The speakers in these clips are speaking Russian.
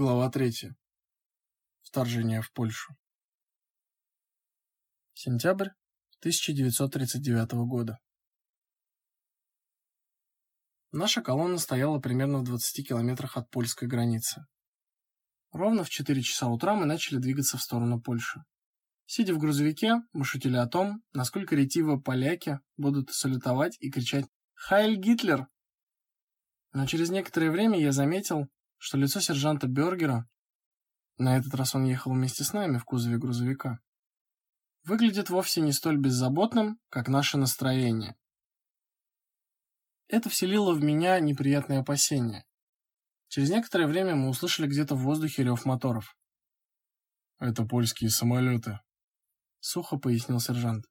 Глава 3. Вторжение в Польшу. Сентябрь 1939 года. Наша колонна стояла примерно в 20 километрах от польской границы. Ровно в 4 часа утра мы начали двигаться в сторону Польши. Сидя в грузовике, мы шутили о том, насколько ретиво поляки будут салютовать и кричать «Хайль Гитлер!». Но через некоторое время я заметил, что лицо сержанта Бергера, на этот раз он ехал вместе с нами в кузове грузовика, выглядит вовсе не столь беззаботным, как наше настроение. Это вселило в меня неприятные опасения. Через некоторое время мы услышали где-то в воздухе рев моторов. «Это польские самолеты», — сухо пояснил сержант.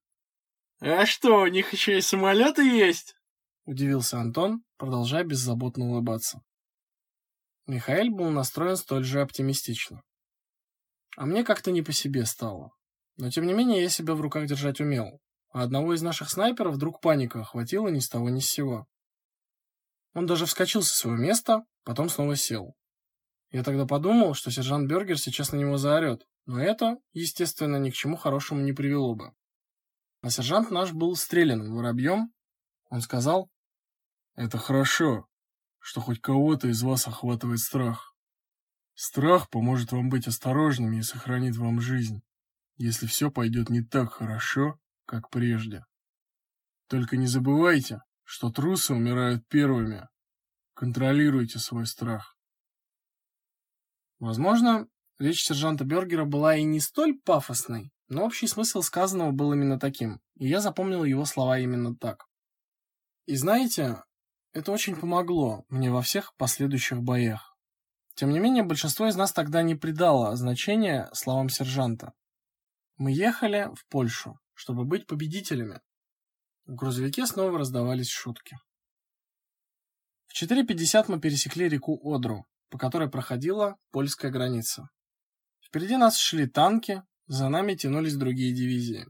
«А что, у них еще и самолеты есть?» — удивился Антон, продолжая беззаботно улыбаться. Михаил был настроен столь же оптимистично. А мне как-то не по себе стало. Но тем не менее я себя в руках держать умел. А одного из наших снайперов вдруг паника охватила ни с того ни с сего. Он даже вскочил со своего места, потом снова сел. Я тогда подумал, что сержант Бергер сейчас на него заорет, но это, естественно, ни к чему хорошему не привело бы. А сержант наш был стрелянным воробьем. Он сказал: "Это хорошо что хоть кого-то из вас охватывает страх. Страх поможет вам быть осторожными и сохранит вам жизнь, если все пойдет не так хорошо, как прежде. Только не забывайте, что трусы умирают первыми. Контролируйте свой страх. Возможно, речь сержанта Бергера была и не столь пафосной, но общий смысл сказанного был именно таким, и я запомнил его слова именно так. И знаете, это очень помогло мне во всех последующих боях. Тем не менее, большинство из нас тогда не придало значения словам сержанта. Мы ехали в Польшу, чтобы быть победителями. В грузовике снова раздавались шутки. В 4:50 мы пересекли реку Одру, по которой проходила польская граница. Впереди нас шли танки, за нами тянулись другие дивизии.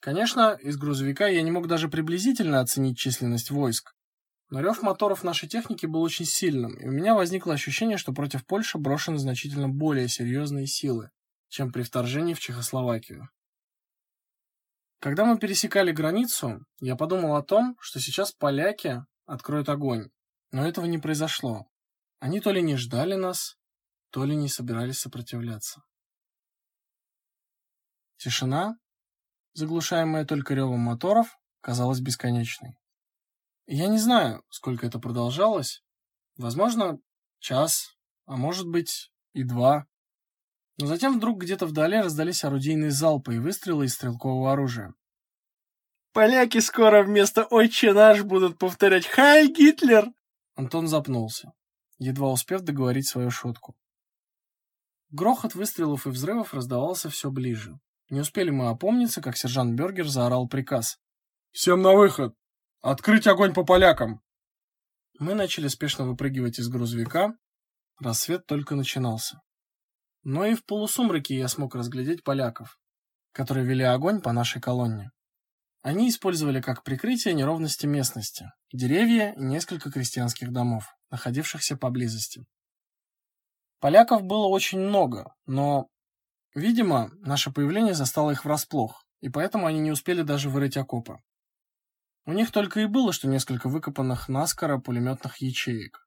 Конечно, из грузовика я не мог даже приблизительно оценить численность войск, но рев моторов нашей техники был очень сильным, и у меня возникло ощущение, что против Польши брошены значительно более серьезные силы, чем при вторжении в Чехословакию. Когда мы пересекали границу, я подумал о том, что сейчас поляки откроют огонь, но этого не произошло. Они то ли не ждали нас, то ли не собирались сопротивляться. Тишина, заглушаемая только ревом моторов, казалась бесконечной. Я не знаю, сколько это продолжалось. Возможно, час, а может быть и два. Но затем вдруг где-то вдали раздались орудийные залпы и выстрелы из стрелкового оружия. Поляки скоро вместо «Отче наш» будут повторять «Хай, Гитлер!» Антон запнулся, едва успев договорить свою шутку. Грохот выстрелов и взрывов раздавался все ближе. Не успели мы опомниться, как сержант Бергер заорал приказ. «Всем на выход! Открыть огонь по полякам!» Мы начали спешно выпрыгивать из грузовика. Рассвет только начинался. Но и в полусумраке я смог разглядеть поляков, которые вели огонь по нашей колонне. Они использовали как прикрытие неровности местности, деревья и несколько крестьянских домов, находившихся поблизости. Поляков было очень много, но, видимо, наше появление застало их врасплох, и поэтому они не успели даже вырыть окопы. У них только и было, что несколько выкопанных наскоро пулеметных ячеек.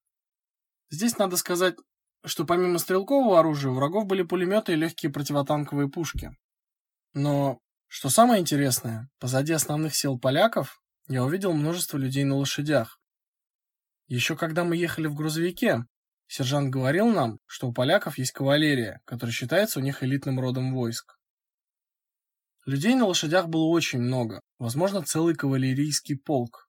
Здесь надо сказать, что помимо стрелкового оружия у врагов были пулеметы и легкие противотанковые пушки. Но, что самое интересное, позади основных сил поляков я увидел множество людей на лошадях. Еще когда мы ехали в грузовике, сержант говорил нам, что у поляков есть кавалерия, которая считается у них элитным родом войск. Людей на лошадях было очень много, возможно, целый кавалерийский полк.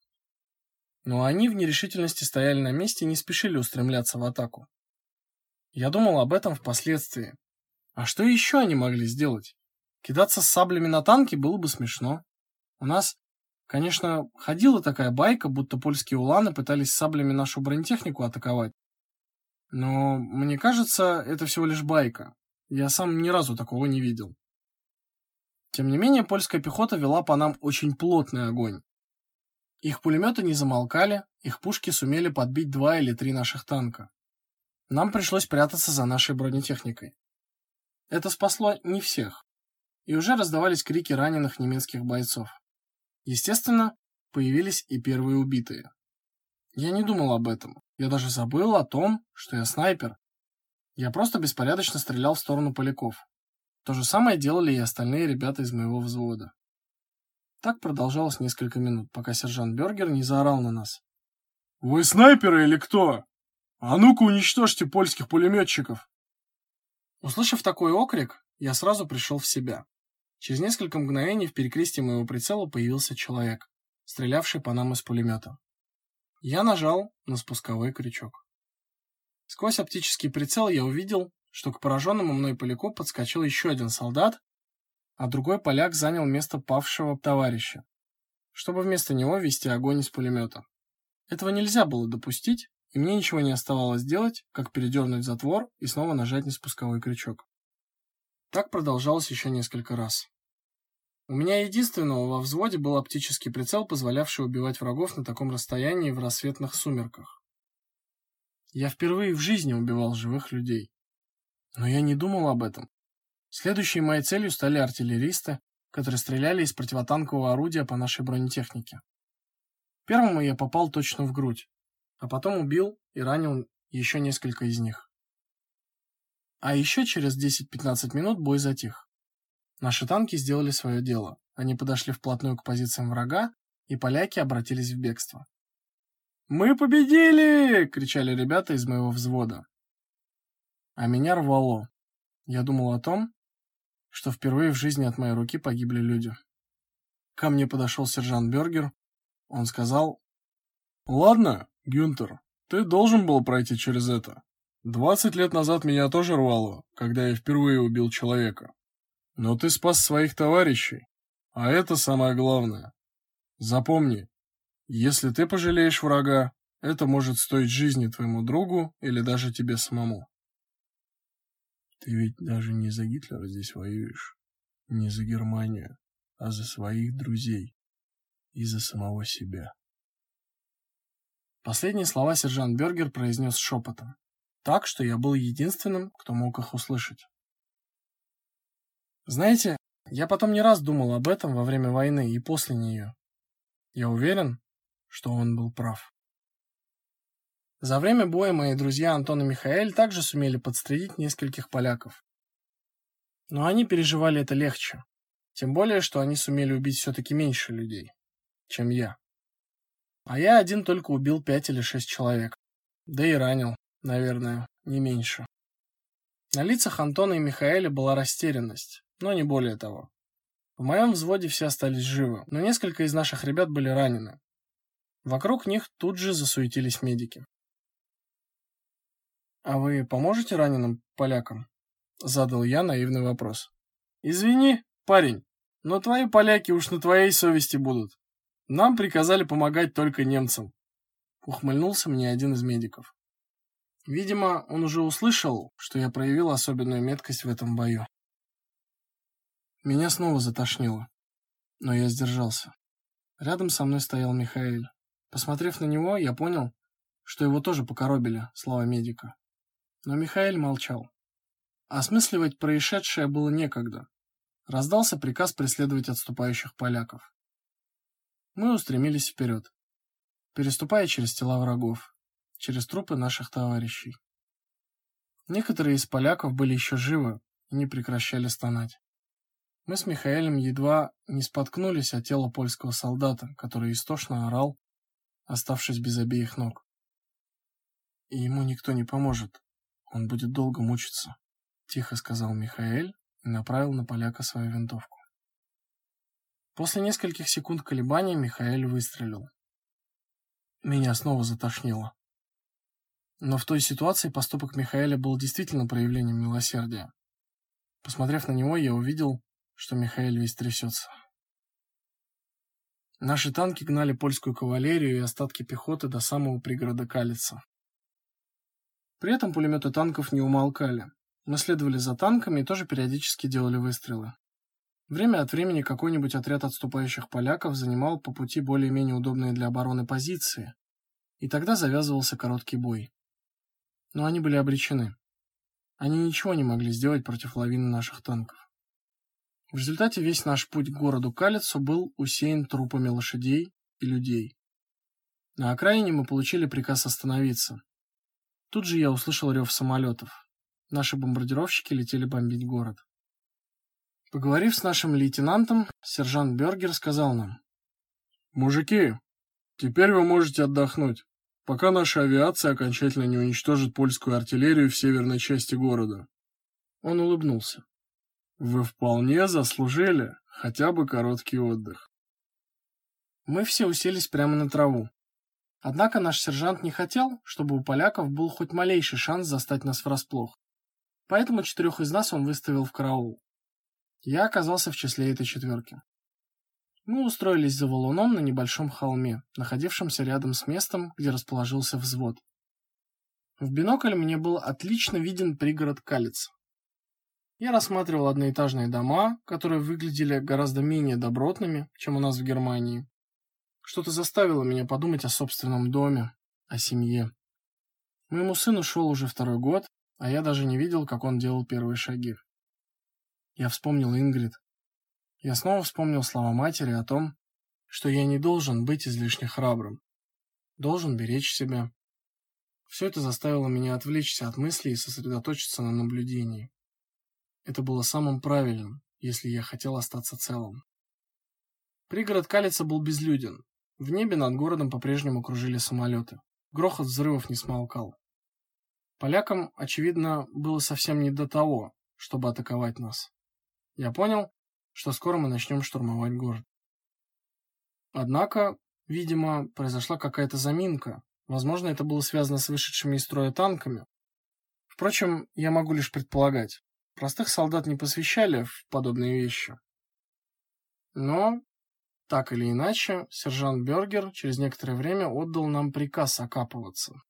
Но они в нерешительности стояли на месте и не спешили устремляться в атаку. Я думал об этом впоследствии. А что еще они могли сделать? Кидаться с саблями на танки было бы смешно. У нас, конечно, ходила такая байка, будто польские уланы пытались саблями нашу бронетехнику атаковать. Но мне кажется, это всего лишь байка. Я сам ни разу такого не видел. Тем не менее, польская пехота вела по нам очень плотный огонь. Их пулеметы не замолкали, их пушки сумели подбить два или три наших танка. Нам пришлось прятаться за нашей бронетехникой. Это спасло не всех. И уже раздавались крики раненых немецких бойцов. Естественно, появились и первые убитые. Я не думал об этом. Я даже забыл о том, что я снайпер. Я просто беспорядочно стрелял в сторону поляков. То же самое делали и остальные ребята из моего взвода. Так продолжалось несколько минут, пока сержант Бергер не заорал на нас. «Вы снайперы или кто? А ну-ка уничтожьте польских пулеметчиков!» Услышав такой окрик, я сразу пришел в себя. Через несколько мгновений в перекрестии моего прицела появился человек, стрелявший по нам из пулемета. Я нажал на спусковой крючок. Сквозь оптический прицел я увидел, что к пораженному мной поляку подскочил еще один солдат, а другой поляк занял место павшего товарища, чтобы вместо него вести огонь из пулемета. Этого нельзя было допустить, и мне ничего не оставалось делать, как передернуть затвор и снова нажать на спусковой крючок. Так продолжалось еще несколько раз. У меня единственного во взводе был оптический прицел, позволявший убивать врагов на таком расстоянии в рассветных сумерках. Я впервые в жизни убивал живых людей. Но я не думал об этом. Следующей моей целью стали артиллеристы, которые стреляли из противотанкового орудия по нашей бронетехнике. Первому я попал точно в грудь, а потом убил и ранил еще несколько из них. А еще через 10-15 минут бой затих. Наши танки сделали свое дело. Они подошли вплотную к позициям врага, и поляки обратились в бегство. «Мы победили!» — кричали ребята из моего взвода. А меня рвало. Я думал о том, что впервые в жизни от моей руки погибли люди. Ко мне подошел сержант Бергер. Он сказал, «Ладно, Гюнтер, ты должен был пройти через это. Двадцать лет назад меня тоже рвало, когда я впервые убил человека. Но ты спас своих товарищей, а это самое главное. Запомни, если ты пожалеешь врага, это может стоить жизни твоему другу или даже тебе самому. Ты ведь даже не за Гитлера здесь воюешь, не за Германию, а за своих друзей и за самого себя. Последние слова сержант Бергер произнес шепотом, так, что я был единственным, кто мог их услышать. Знаете, я потом не раз думал об этом во время войны и после нее. Я уверен, что он был прав. За время боя мои друзья Антон и Михаэль также сумели подстрелить нескольких поляков. Но они переживали это легче. Тем более, что они сумели убить все-таки меньше людей, чем я. А я один только убил пять или шесть человек. Да и ранил, наверное, не меньше. На лицах Антона и Михаэля была растерянность, но не более того. В моем взводе все остались живы, но несколько из наших ребят были ранены. Вокруг них тут же засуетились медики. «А вы поможете раненым полякам?» — задал я наивный вопрос. «Извини, парень, но твои поляки уж на твоей совести будут. Нам приказали помогать только немцам. Ухмыльнулся мне один из медиков. Видимо, он уже услышал, что я проявил особенную меткость в этом бою. Меня снова затошнило, но я сдержался. Рядом со мной стоял Михаил. Посмотрев на него, я понял, что его тоже покоробили слова медика. Но Михаил молчал. Осмысливать происшедшее было некогда. Раздался приказ преследовать отступающих поляков. Мы устремились вперед, переступая через тела врагов, через трупы наших товарищей. Некоторые из поляков были еще живы и не прекращали стонать. Мы с Михаэлем едва не споткнулись о тело польского солдата, который истошно орал, оставшись без обеих ног. И ему никто не поможет. Он будет долго мучиться, тихо сказал Михаэль и направил на поляка свою винтовку. После нескольких секунд колебаний Михаэль выстрелил. Меня снова затошнило. Но в той ситуации поступок Михаэля был действительно проявлением милосердия. Посмотрев на него, я увидел, что Михаэль весь трясется. Наши танки гнали польскую кавалерию и остатки пехоты до самого пригорода Калица. При этом пулеметы танков не умолкали. Мы следовали за танками и тоже периодически делали выстрелы. Время от времени какой-нибудь отряд отступающих поляков занимал по пути более-менее удобные для обороны позиции, и тогда завязывался короткий бой. но они были обречены. Они ничего не могли сделать против лавины наших танков. В результате весь наш путь к городу Калицу был усеян трупами лошадей и людей. На окраине мы получили приказ остановиться. Тут же я услышал рев самолетов. Наши бомбардировщики летели бомбить город. Поговорив с нашим лейтенантом, сержант Бергер сказал нам. «Мужики, теперь вы можете отдохнуть, пока наша авиация окончательно не уничтожит польскую артиллерию в северной части города». Он улыбнулся. «Вы вполне заслужили хотя бы короткий отдых». Мы все уселись прямо на траву. Однако наш сержант не хотел, чтобы у поляков был хоть малейший шанс застать нас врасплох. Поэтому четырех из нас он выставил в караул. Я оказался в числе этой четверки. Мы устроились за валуном на небольшом холме, находившемся рядом с местом, где расположился взвод. В бинокль мне был отлично виден пригород Калиц. Я рассматривал одноэтажные дома, которые выглядели гораздо менее добротными, чем у нас в Германии. Что-то заставило меня подумать о собственном доме, о семье. Моему сыну шел уже второй год, а я даже не видел, как он делал первые шаги. Я вспомнил Ингрид. Я снова вспомнил слова матери о том, что я не должен быть излишне храбрым. Должен беречь себя. Все это заставило меня отвлечься от мыслей и сосредоточиться на наблюдении. Это было самым правильным, если я хотел остаться целым. Пригород Калица был безлюден. В небе над городом по-прежнему кружили самолеты. Грохот взрывов не смолкал. Полякам, очевидно, было совсем не до того, чтобы атаковать нас. Я понял, что скоро мы начнем штурмовать город. Однако, видимо, произошла какая-то заминка. Возможно, это было связано с вышедшими из строя танками. Впрочем, я могу лишь предполагать. Простых солдат не посвящали в подобные вещи. Но, так или иначе, сержант Бергер через некоторое время отдал нам приказ окапываться.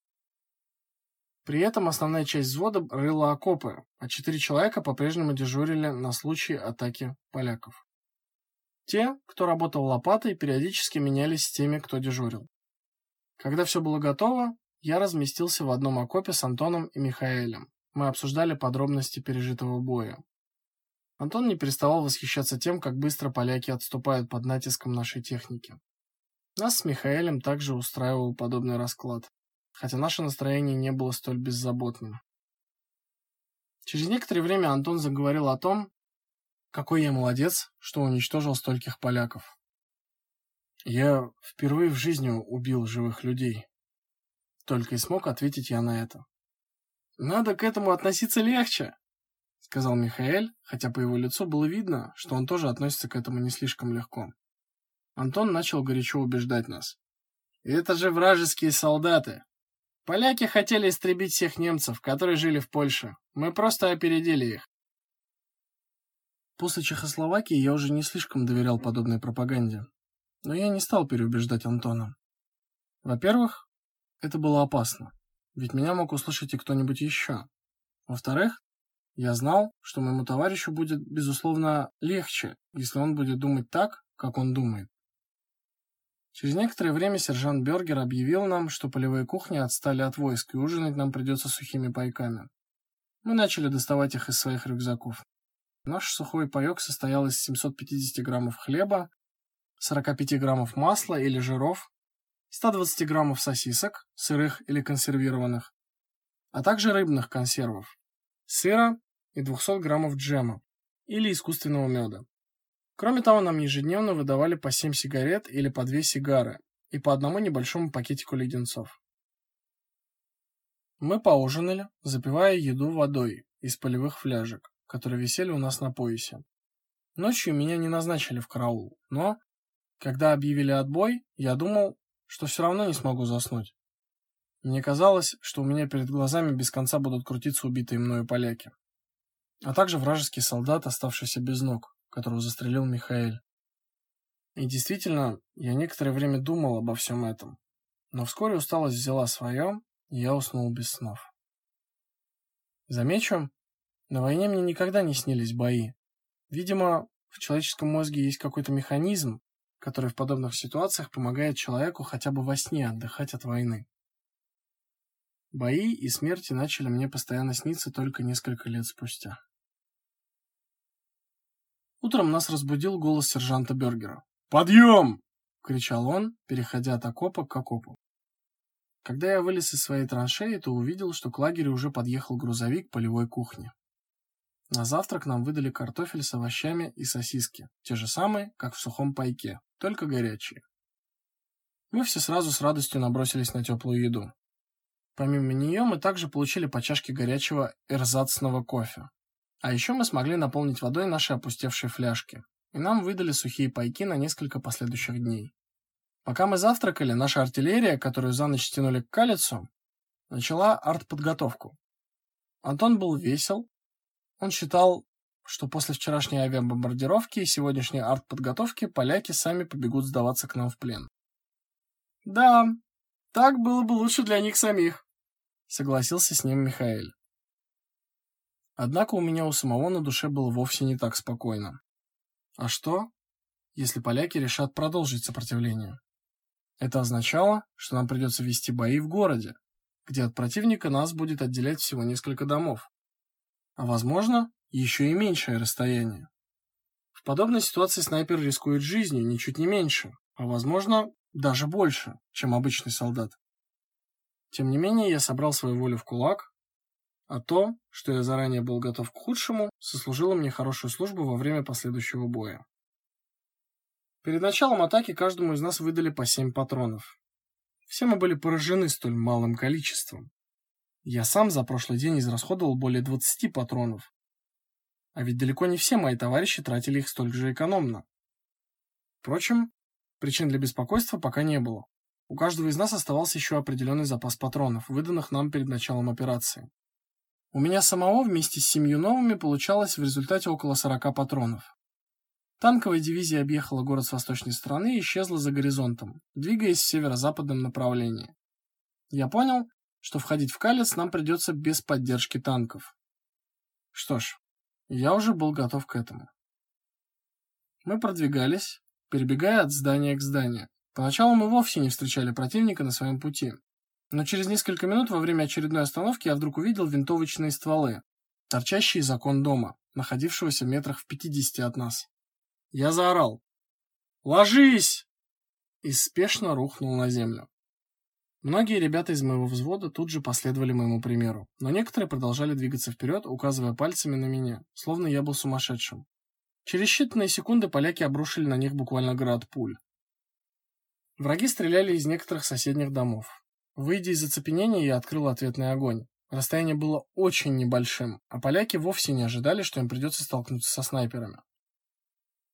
При этом основная часть взвода рыла окопы, а четыре человека по-прежнему дежурили на случай атаки поляков. Те, кто работал лопатой, периодически менялись с теми, кто дежурил. Когда все было готово, я разместился в одном окопе с Антоном и Михаэлем. Мы обсуждали подробности пережитого боя. Антон не переставал восхищаться тем, как быстро поляки отступают под натиском нашей техники. Нас с Михаэлем также устраивал подобный расклад хотя наше настроение не было столь беззаботным. Через некоторое время Антон заговорил о том, какой я молодец, что уничтожил стольких поляков. Я впервые в жизни убил живых людей. Только и смог ответить я на это. Надо к этому относиться легче, сказал Михаэль, хотя по его лицу было видно, что он тоже относится к этому не слишком легко. Антон начал горячо убеждать нас. Это же вражеские солдаты. Поляки хотели истребить всех немцев, которые жили в Польше. Мы просто опередили их. После Чехословакии я уже не слишком доверял подобной пропаганде. Но я не стал переубеждать Антона. Во-первых, это было опасно, ведь меня мог услышать и кто-нибудь еще. Во-вторых, я знал, что моему товарищу будет, безусловно, легче, если он будет думать так, как он думает. Через некоторое время сержант Бергер объявил нам, что полевые кухни отстали от войск, и ужинать нам придется сухими пайками. Мы начали доставать их из своих рюкзаков. Наш сухой паёк состоял из 750 граммов хлеба, 45 граммов масла или жиров, 120 граммов сосисок, сырых или консервированных, а также рыбных консервов, сыра и 200 граммов джема или искусственного меда. Кроме того, нам ежедневно выдавали по 7 сигарет или по 2 сигары и по одному небольшому пакетику леденцов. Мы поужинали, запивая еду водой из полевых фляжек, которые висели у нас на поясе. Ночью меня не назначили в караул, но когда объявили отбой, я думал, что все равно не смогу заснуть. Мне казалось, что у меня перед глазами без конца будут крутиться убитые мною поляки, а также вражеский солдат, оставшийся без ног, которого застрелил Михаэль. И действительно, я некоторое время думал обо всем этом. Но вскоре усталость взяла свое, и я уснул без снов. Замечу, на войне мне никогда не снились бои. Видимо, в человеческом мозге есть какой-то механизм, который в подобных ситуациях помогает человеку хотя бы во сне отдыхать от войны. Бои и смерти начали мне постоянно сниться только несколько лет спустя. Утром нас разбудил голос сержанта Бергера. «Подъем!» — кричал он, переходя от окопа к окопу. Когда я вылез из своей траншеи, то увидел, что к лагерю уже подъехал грузовик полевой кухни. На завтрак нам выдали картофель с овощами и сосиски, те же самые, как в сухом пайке, только горячие. Мы все сразу с радостью набросились на теплую еду. Помимо нее мы также получили по чашке горячего эрзацного кофе. А еще мы смогли наполнить водой наши опустевшие фляжки, и нам выдали сухие пайки на несколько последующих дней. Пока мы завтракали, наша артиллерия, которую за ночь стянули к Калицу, начала артподготовку. Антон был весел. Он считал, что после вчерашней авиабомбардировки и сегодняшней артподготовки поляки сами побегут сдаваться к нам в плен. Да, так было бы лучше для них самих, согласился с ним Михаил. Однако у меня у самого на душе было вовсе не так спокойно. А что, если поляки решат продолжить сопротивление? Это означало, что нам придется вести бои в городе, где от противника нас будет отделять всего несколько домов. А возможно, еще и меньшее расстояние. В подобной ситуации снайпер рискует жизнью ничуть не меньше, а возможно, даже больше, чем обычный солдат. Тем не менее, я собрал свою волю в кулак а то, что я заранее был готов к худшему, сослужило мне хорошую службу во время последующего боя. Перед началом атаки каждому из нас выдали по семь патронов. Все мы были поражены столь малым количеством. Я сам за прошлый день израсходовал более 20 патронов. А ведь далеко не все мои товарищи тратили их столь же экономно. Впрочем, причин для беспокойства пока не было. У каждого из нас оставался еще определенный запас патронов, выданных нам перед началом операции. У меня самого вместе с семью новыми получалось в результате около 40 патронов. Танковая дивизия объехала город с восточной стороны и исчезла за горизонтом, двигаясь в северо-западном направлении. Я понял, что входить в Калец нам придется без поддержки танков. Что ж, я уже был готов к этому. Мы продвигались, перебегая от здания к зданию. Поначалу мы вовсе не встречали противника на своем пути. Но через несколько минут во время очередной остановки я вдруг увидел винтовочные стволы, торчащие из окон дома, находившегося в метрах в пятидесяти от нас. Я заорал: "Ложись!" и спешно рухнул на землю. Многие ребята из моего взвода тут же последовали моему примеру, но некоторые продолжали двигаться вперед, указывая пальцами на меня, словно я был сумасшедшим. Через считанные секунды поляки обрушили на них буквально град пуль. Враги стреляли из некоторых соседних домов. Выйдя из оцепенения, я открыл ответный огонь. Расстояние было очень небольшим, а поляки вовсе не ожидали, что им придется столкнуться со снайперами.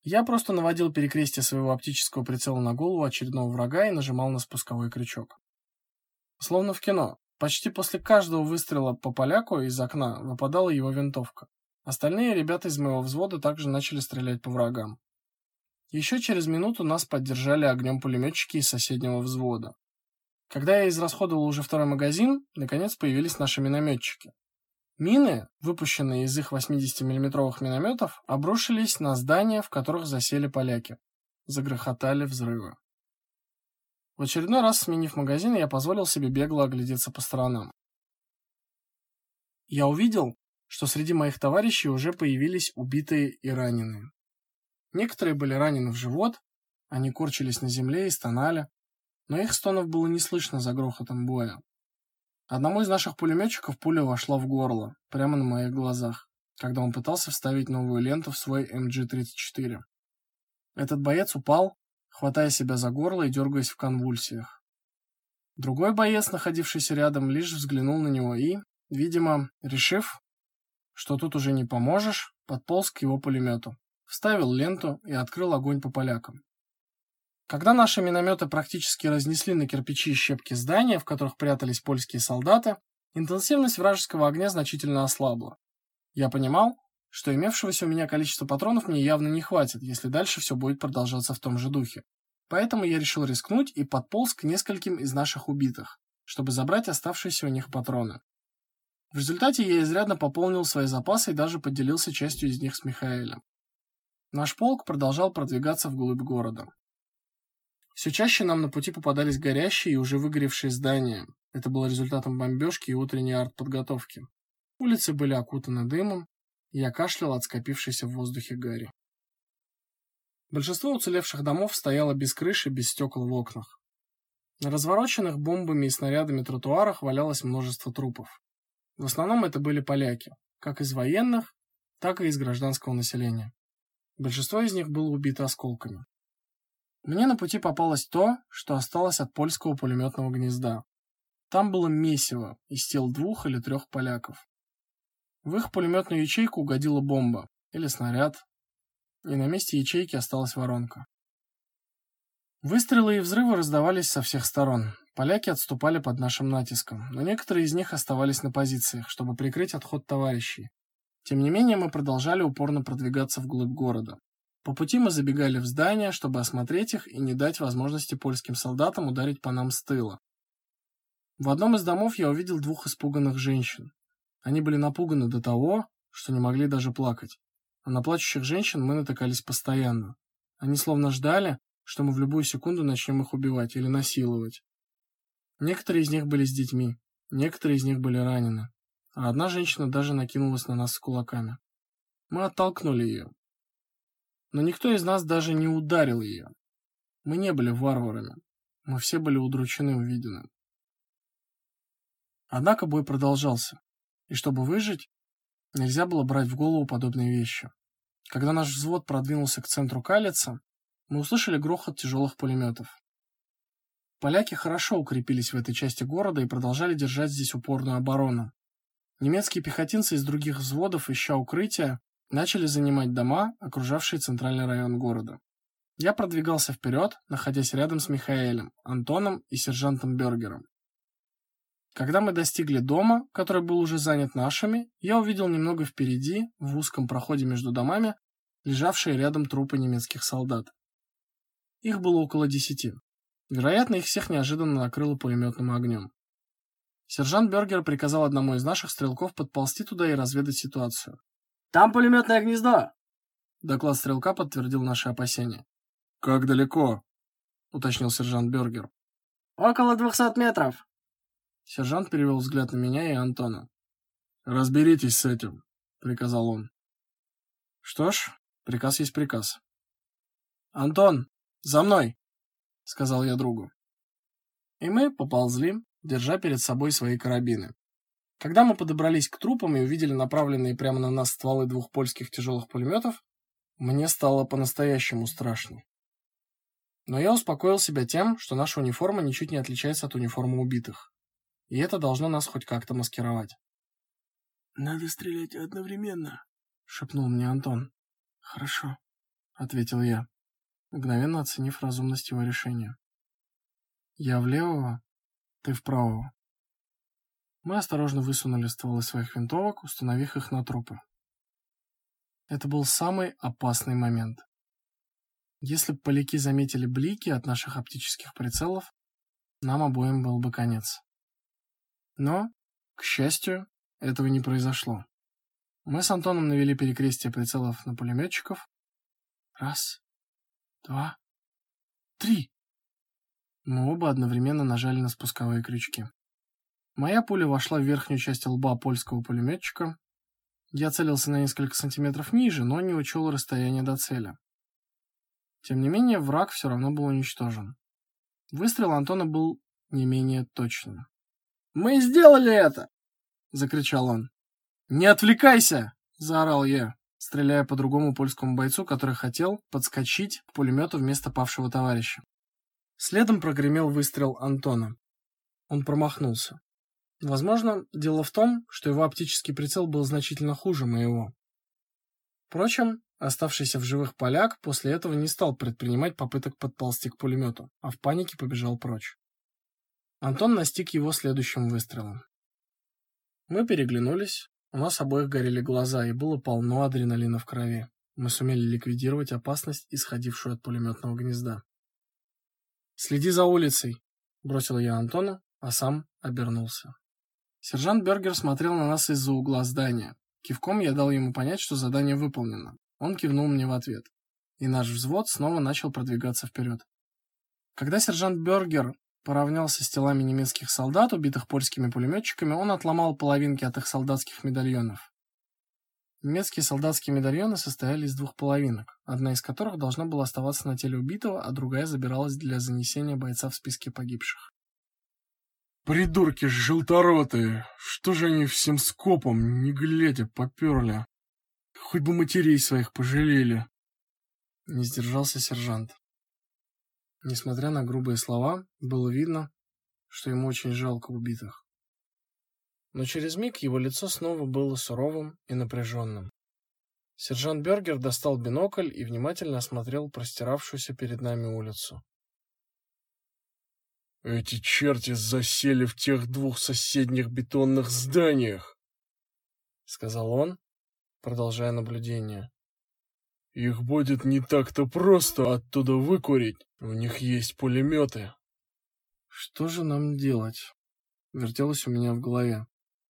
Я просто наводил перекрестие своего оптического прицела на голову очередного врага и нажимал на спусковой крючок. Словно в кино, почти после каждого выстрела по поляку из окна выпадала его винтовка. Остальные ребята из моего взвода также начали стрелять по врагам. Еще через минуту нас поддержали огнем пулеметчики из соседнего взвода. Когда я израсходовал уже второй магазин, наконец появились наши минометчики. Мины, выпущенные из их 80-мм минометов, обрушились на здания, в которых засели поляки. Загрохотали взрывы. В очередной раз, сменив магазин, я позволил себе бегло оглядеться по сторонам. Я увидел, что среди моих товарищей уже появились убитые и раненые. Некоторые были ранены в живот, они корчились на земле и стонали но их стонов было не слышно за грохотом боя. Одному из наших пулеметчиков пуля вошла в горло, прямо на моих глазах, когда он пытался вставить новую ленту в свой МГ-34. Этот боец упал, хватая себя за горло и дергаясь в конвульсиях. Другой боец, находившийся рядом, лишь взглянул на него и, видимо, решив, что тут уже не поможешь, подполз к его пулемету, вставил ленту и открыл огонь по полякам. Когда наши минометы практически разнесли на кирпичи и щепки здания, в которых прятались польские солдаты, интенсивность вражеского огня значительно ослабла. Я понимал, что имевшегося у меня количества патронов мне явно не хватит, если дальше все будет продолжаться в том же духе. Поэтому я решил рискнуть и подполз к нескольким из наших убитых, чтобы забрать оставшиеся у них патроны. В результате я изрядно пополнил свои запасы и даже поделился частью из них с Михаэлем. Наш полк продолжал продвигаться вглубь города. Все чаще нам на пути попадались горящие и уже выгоревшие здания, Это было результатом бомбежки и утренней артподготовки. Улицы были окутаны дымом, и я кашлял от скопившейся в воздухе гари. Большинство уцелевших домов стояло без крыши, без стекол в окнах. На развороченных бомбами и снарядами тротуарах валялось множество трупов. В основном это были поляки, как из военных, так и из гражданского населения. Большинство из них было убито осколками. Мне на пути попалось то, что осталось от польского пулеметного гнезда. Там было месиво из тел двух или трех поляков. В их пулеметную ячейку угодила бомба или снаряд, и на месте ячейки осталась воронка. Выстрелы и взрывы раздавались со всех сторон. Поляки отступали под нашим натиском, но некоторые из них оставались на позициях, чтобы прикрыть отход товарищей. Тем не менее, мы продолжали упорно продвигаться вглубь города. По пути мы забегали в здания, чтобы осмотреть их и не дать возможности польским солдатам ударить по нам с тыла. В одном из домов я увидел двух испуганных женщин. Они были напуганы до того, что не могли даже плакать. А на плачущих женщин мы натыкались постоянно. Они словно ждали, что мы в любую секунду начнем их убивать или насиловать. Некоторые из них были с детьми, некоторые из них были ранены, а одна женщина даже накинулась на нас с кулаками. Мы оттолкнули ее. Но никто из нас даже не ударил ее. Мы не были варварами. Мы все были удручены увиденным. Однако бой продолжался, и чтобы выжить, нельзя было брать в голову подобные вещи. Когда наш взвод продвинулся к центру Калица, мы услышали грохот тяжелых пулеметов. Поляки хорошо укрепились в этой части города и продолжали держать здесь упорную оборону. Немецкие пехотинцы из других взводов, ища укрытия, начали занимать дома, окружавшие центральный район города. Я продвигался вперед, находясь рядом с Михаэлем, Антоном и сержантом Бергером. Когда мы достигли дома, который был уже занят нашими, я увидел немного впереди, в узком проходе между домами, лежавшие рядом трупы немецких солдат. Их было около десяти. Вероятно, их всех неожиданно накрыло пулеметным огнем. Сержант Бергер приказал одному из наших стрелков подползти туда и разведать ситуацию. «Там пулеметное гнездо!» Доклад стрелка подтвердил наши опасения. «Как далеко?» — уточнил сержант Бергер. «Около двухсот метров». Сержант перевел взгляд на меня и Антона. «Разберитесь с этим», — приказал он. «Что ж, приказ есть приказ». «Антон, за мной!» — сказал я другу. И мы поползли, держа перед собой свои карабины. Когда мы подобрались к трупам и увидели направленные прямо на нас стволы двух польских тяжелых пулеметов, мне стало по-настоящему страшно. Но я успокоил себя тем, что наша униформа ничуть не отличается от униформы убитых. И это должно нас хоть как-то маскировать. «Надо стрелять одновременно», — шепнул мне Антон. «Хорошо», — ответил я мгновенно оценив разумность его решения. «Я в левого, ты в правого». Мы осторожно высунули стволы своих винтовок, установив их на трупы. Это был самый опасный момент. Если бы поляки заметили блики от наших оптических прицелов, нам обоим был бы конец. Но, к счастью, этого не произошло. Мы с Антоном навели перекрестие прицелов на пулеметчиков. Раз, два, три. Мы оба одновременно нажали на спусковые крючки. Моя пуля вошла в верхнюю часть лба польского пулеметчика. Я целился на несколько сантиметров ниже, но не учел расстояние до цели. Тем не менее, враг все равно был уничтожен. Выстрел Антона был не менее точным. «Мы сделали это!» — закричал он. «Не отвлекайся!» — заорал я стреляя по другому польскому бойцу, который хотел подскочить к пулемету вместо павшего товарища. Следом прогремел выстрел Антона. Он промахнулся. Возможно, дело в том, что его оптический прицел был значительно хуже моего. Впрочем, оставшийся в живых поляк после этого не стал предпринимать попыток подползти к пулемету, а в панике побежал прочь. Антон настиг его следующим выстрелом. Мы переглянулись, у нас обоих горели глаза, и было полно адреналина в крови. Мы сумели ликвидировать опасность, исходившую от пулеметного гнезда. «Следи за улицей», — бросил я Антону, а сам обернулся. Сержант Бергер смотрел на нас из-за угла здания. Кивком я дал ему понять, что задание выполнено. Он кивнул мне в ответ. И наш взвод снова начал продвигаться вперед. Когда сержант Бергер поравнялся с телами немецких солдат, убитых польскими пулеметчиками, он отломал половинки от их солдатских медальонов. Немецкие солдатские медальоны состояли из двух половинок, одна из которых должна была оставаться на теле убитого, а другая забиралась для занесения бойца в списке погибших. Придурки желторотые, что же они всем скопом, не глядя, поперли? Хоть бы матерей своих пожалели. Не сдержался сержант. Несмотря на грубые слова, было видно, что ему очень жалко убитых. Но через миг его лицо снова было суровым и напряженным. Сержант Бергер достал бинокль и внимательно осмотрел простиравшуюся перед нами улицу. Эти черти засели в тех двух соседних бетонных зданиях, сказал он, продолжая наблюдение. Их будет не так-то просто оттуда выкурить. У них есть пулеметы. Что же нам делать? Вертелось у меня в голове.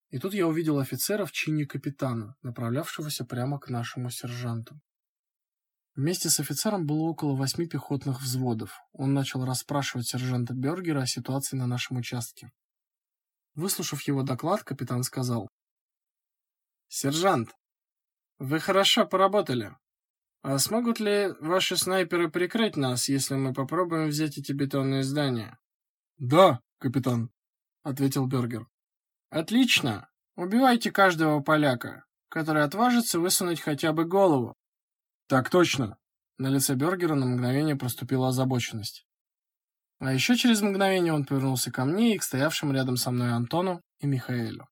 И тут я увидел офицера в чине капитана, направлявшегося прямо к нашему сержанту. Вместе с офицером было около восьми пехотных взводов. Он начал расспрашивать сержанта Бергера о ситуации на нашем участке. Выслушав его доклад, капитан сказал: "Сержант, вы хорошо поработали. А смогут ли ваши снайперы прикрыть нас, если мы попробуем взять эти бетонные здания? Да, капитан, ответил Бергер. Отлично. Убивайте каждого поляка, который отважится высунуть хотя бы голову. Так точно. На лице Бергера на мгновение проступила озабоченность. А еще через мгновение он повернулся ко мне и к стоявшим рядом со мной Антону и Михаэлю.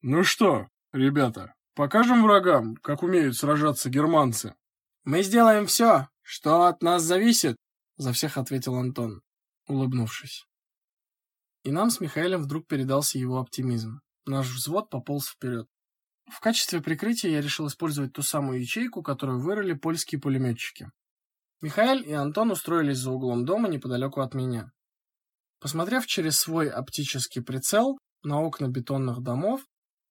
Ну что, ребята, покажем врагам, как умеют сражаться германцы. Мы сделаем все, что от нас зависит, за всех ответил Антон, улыбнувшись. И нам с Михаилом вдруг передался его оптимизм. Наш взвод пополз вперед. В качестве прикрытия я решил использовать ту самую ячейку, которую вырыли польские пулеметчики. Михаил и Антон устроились за углом дома неподалеку от меня. Посмотрев через свой оптический прицел на окна бетонных домов,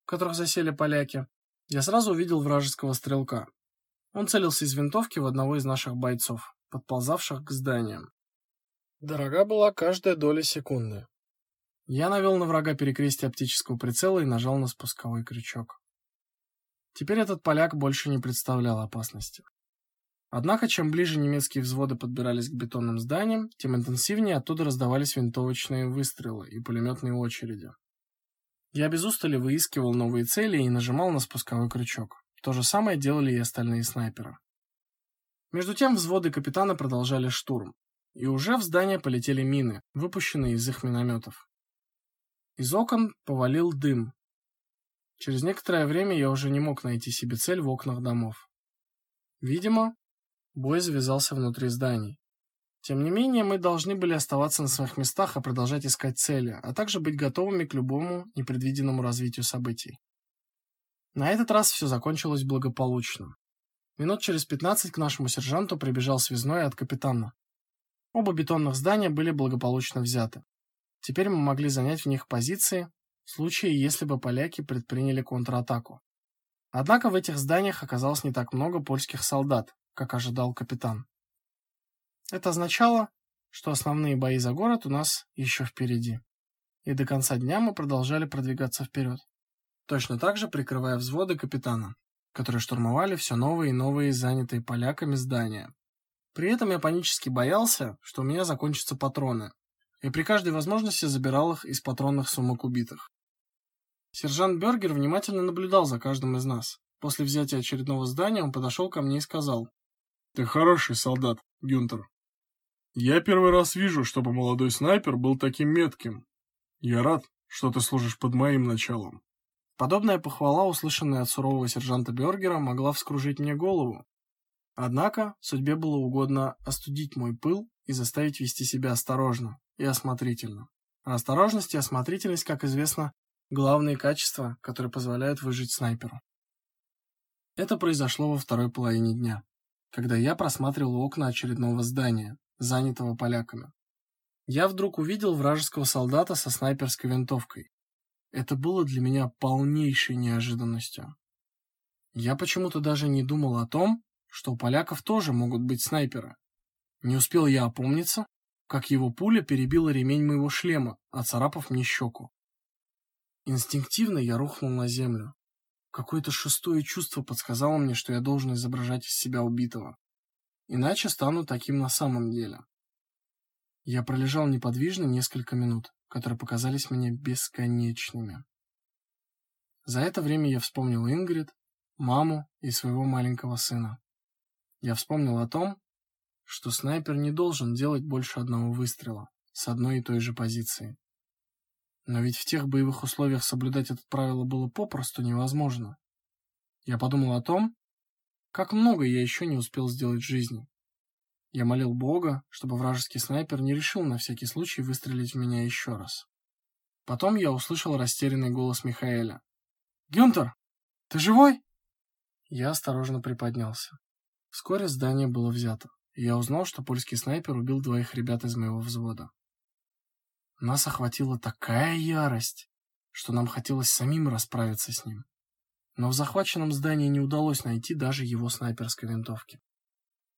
в которых засели поляки, я сразу увидел вражеского стрелка. Он целился из винтовки в одного из наших бойцов, подползавших к зданиям. Дорога была каждая доля секунды. Я навел на врага перекрестие оптического прицела и нажал на спусковой крючок. Теперь этот поляк больше не представлял опасности. Однако, чем ближе немецкие взводы подбирались к бетонным зданиям, тем интенсивнее оттуда раздавались винтовочные выстрелы и пулеметные очереди. Я без устали выискивал новые цели и нажимал на спусковой крючок. То же самое делали и остальные снайперы. Между тем взводы капитана продолжали штурм, и уже в здание полетели мины, выпущенные из их минометов. Из окон повалил дым. Через некоторое время я уже не мог найти себе цель в окнах домов. Видимо, бой завязался внутри зданий. Тем не менее, мы должны были оставаться на своих местах и продолжать искать цели, а также быть готовыми к любому непредвиденному развитию событий. На этот раз все закончилось благополучно. Минут через 15 к нашему сержанту прибежал связной от капитана. Оба бетонных здания были благополучно взяты. Теперь мы могли занять в них позиции в случае, если бы поляки предприняли контратаку. Однако в этих зданиях оказалось не так много польских солдат, как ожидал капитан. Это означало, что основные бои за город у нас еще впереди. И до конца дня мы продолжали продвигаться вперед точно так же прикрывая взводы капитана, которые штурмовали все новые и новые занятые поляками здания. При этом я панически боялся, что у меня закончатся патроны, и при каждой возможности забирал их из патронных сумок убитых. Сержант Бергер внимательно наблюдал за каждым из нас. После взятия очередного здания он подошел ко мне и сказал: "Ты хороший солдат, Гюнтер. Я первый раз вижу, чтобы молодой снайпер был таким метким. Я рад, что ты служишь под моим началом. Подобная похвала, услышанная от сурового сержанта Бергера, могла вскружить мне голову. Однако судьбе было угодно остудить мой пыл и заставить вести себя осторожно и осмотрительно. А осторожность и осмотрительность, как известно, главные качества, которые позволяют выжить снайперу. Это произошло во второй половине дня, когда я просматривал окна очередного здания, занятого поляками. Я вдруг увидел вражеского солдата со снайперской винтовкой, это было для меня полнейшей неожиданностью. Я почему-то даже не думал о том, что у поляков тоже могут быть снайперы. Не успел я опомниться, как его пуля перебила ремень моего шлема, оцарапав мне щеку. Инстинктивно я рухнул на землю. Какое-то шестое чувство подсказало мне, что я должен изображать из себя убитого. Иначе стану таким на самом деле. Я пролежал неподвижно несколько минут, которые показались мне бесконечными. За это время я вспомнил Ингрид, маму и своего маленького сына. Я вспомнил о том, что снайпер не должен делать больше одного выстрела с одной и той же позиции. Но ведь в тех боевых условиях соблюдать это правило было попросту невозможно. Я подумал о том, как много я еще не успел сделать в жизни. Я молил Бога, чтобы вражеский снайпер не решил на всякий случай выстрелить в меня еще раз. Потом я услышал растерянный голос Михаэля. «Гюнтер, ты живой?» Я осторожно приподнялся. Вскоре здание было взято, я узнал, что польский снайпер убил двоих ребят из моего взвода. Нас охватила такая ярость, что нам хотелось самим расправиться с ним. Но в захваченном здании не удалось найти даже его снайперской винтовки.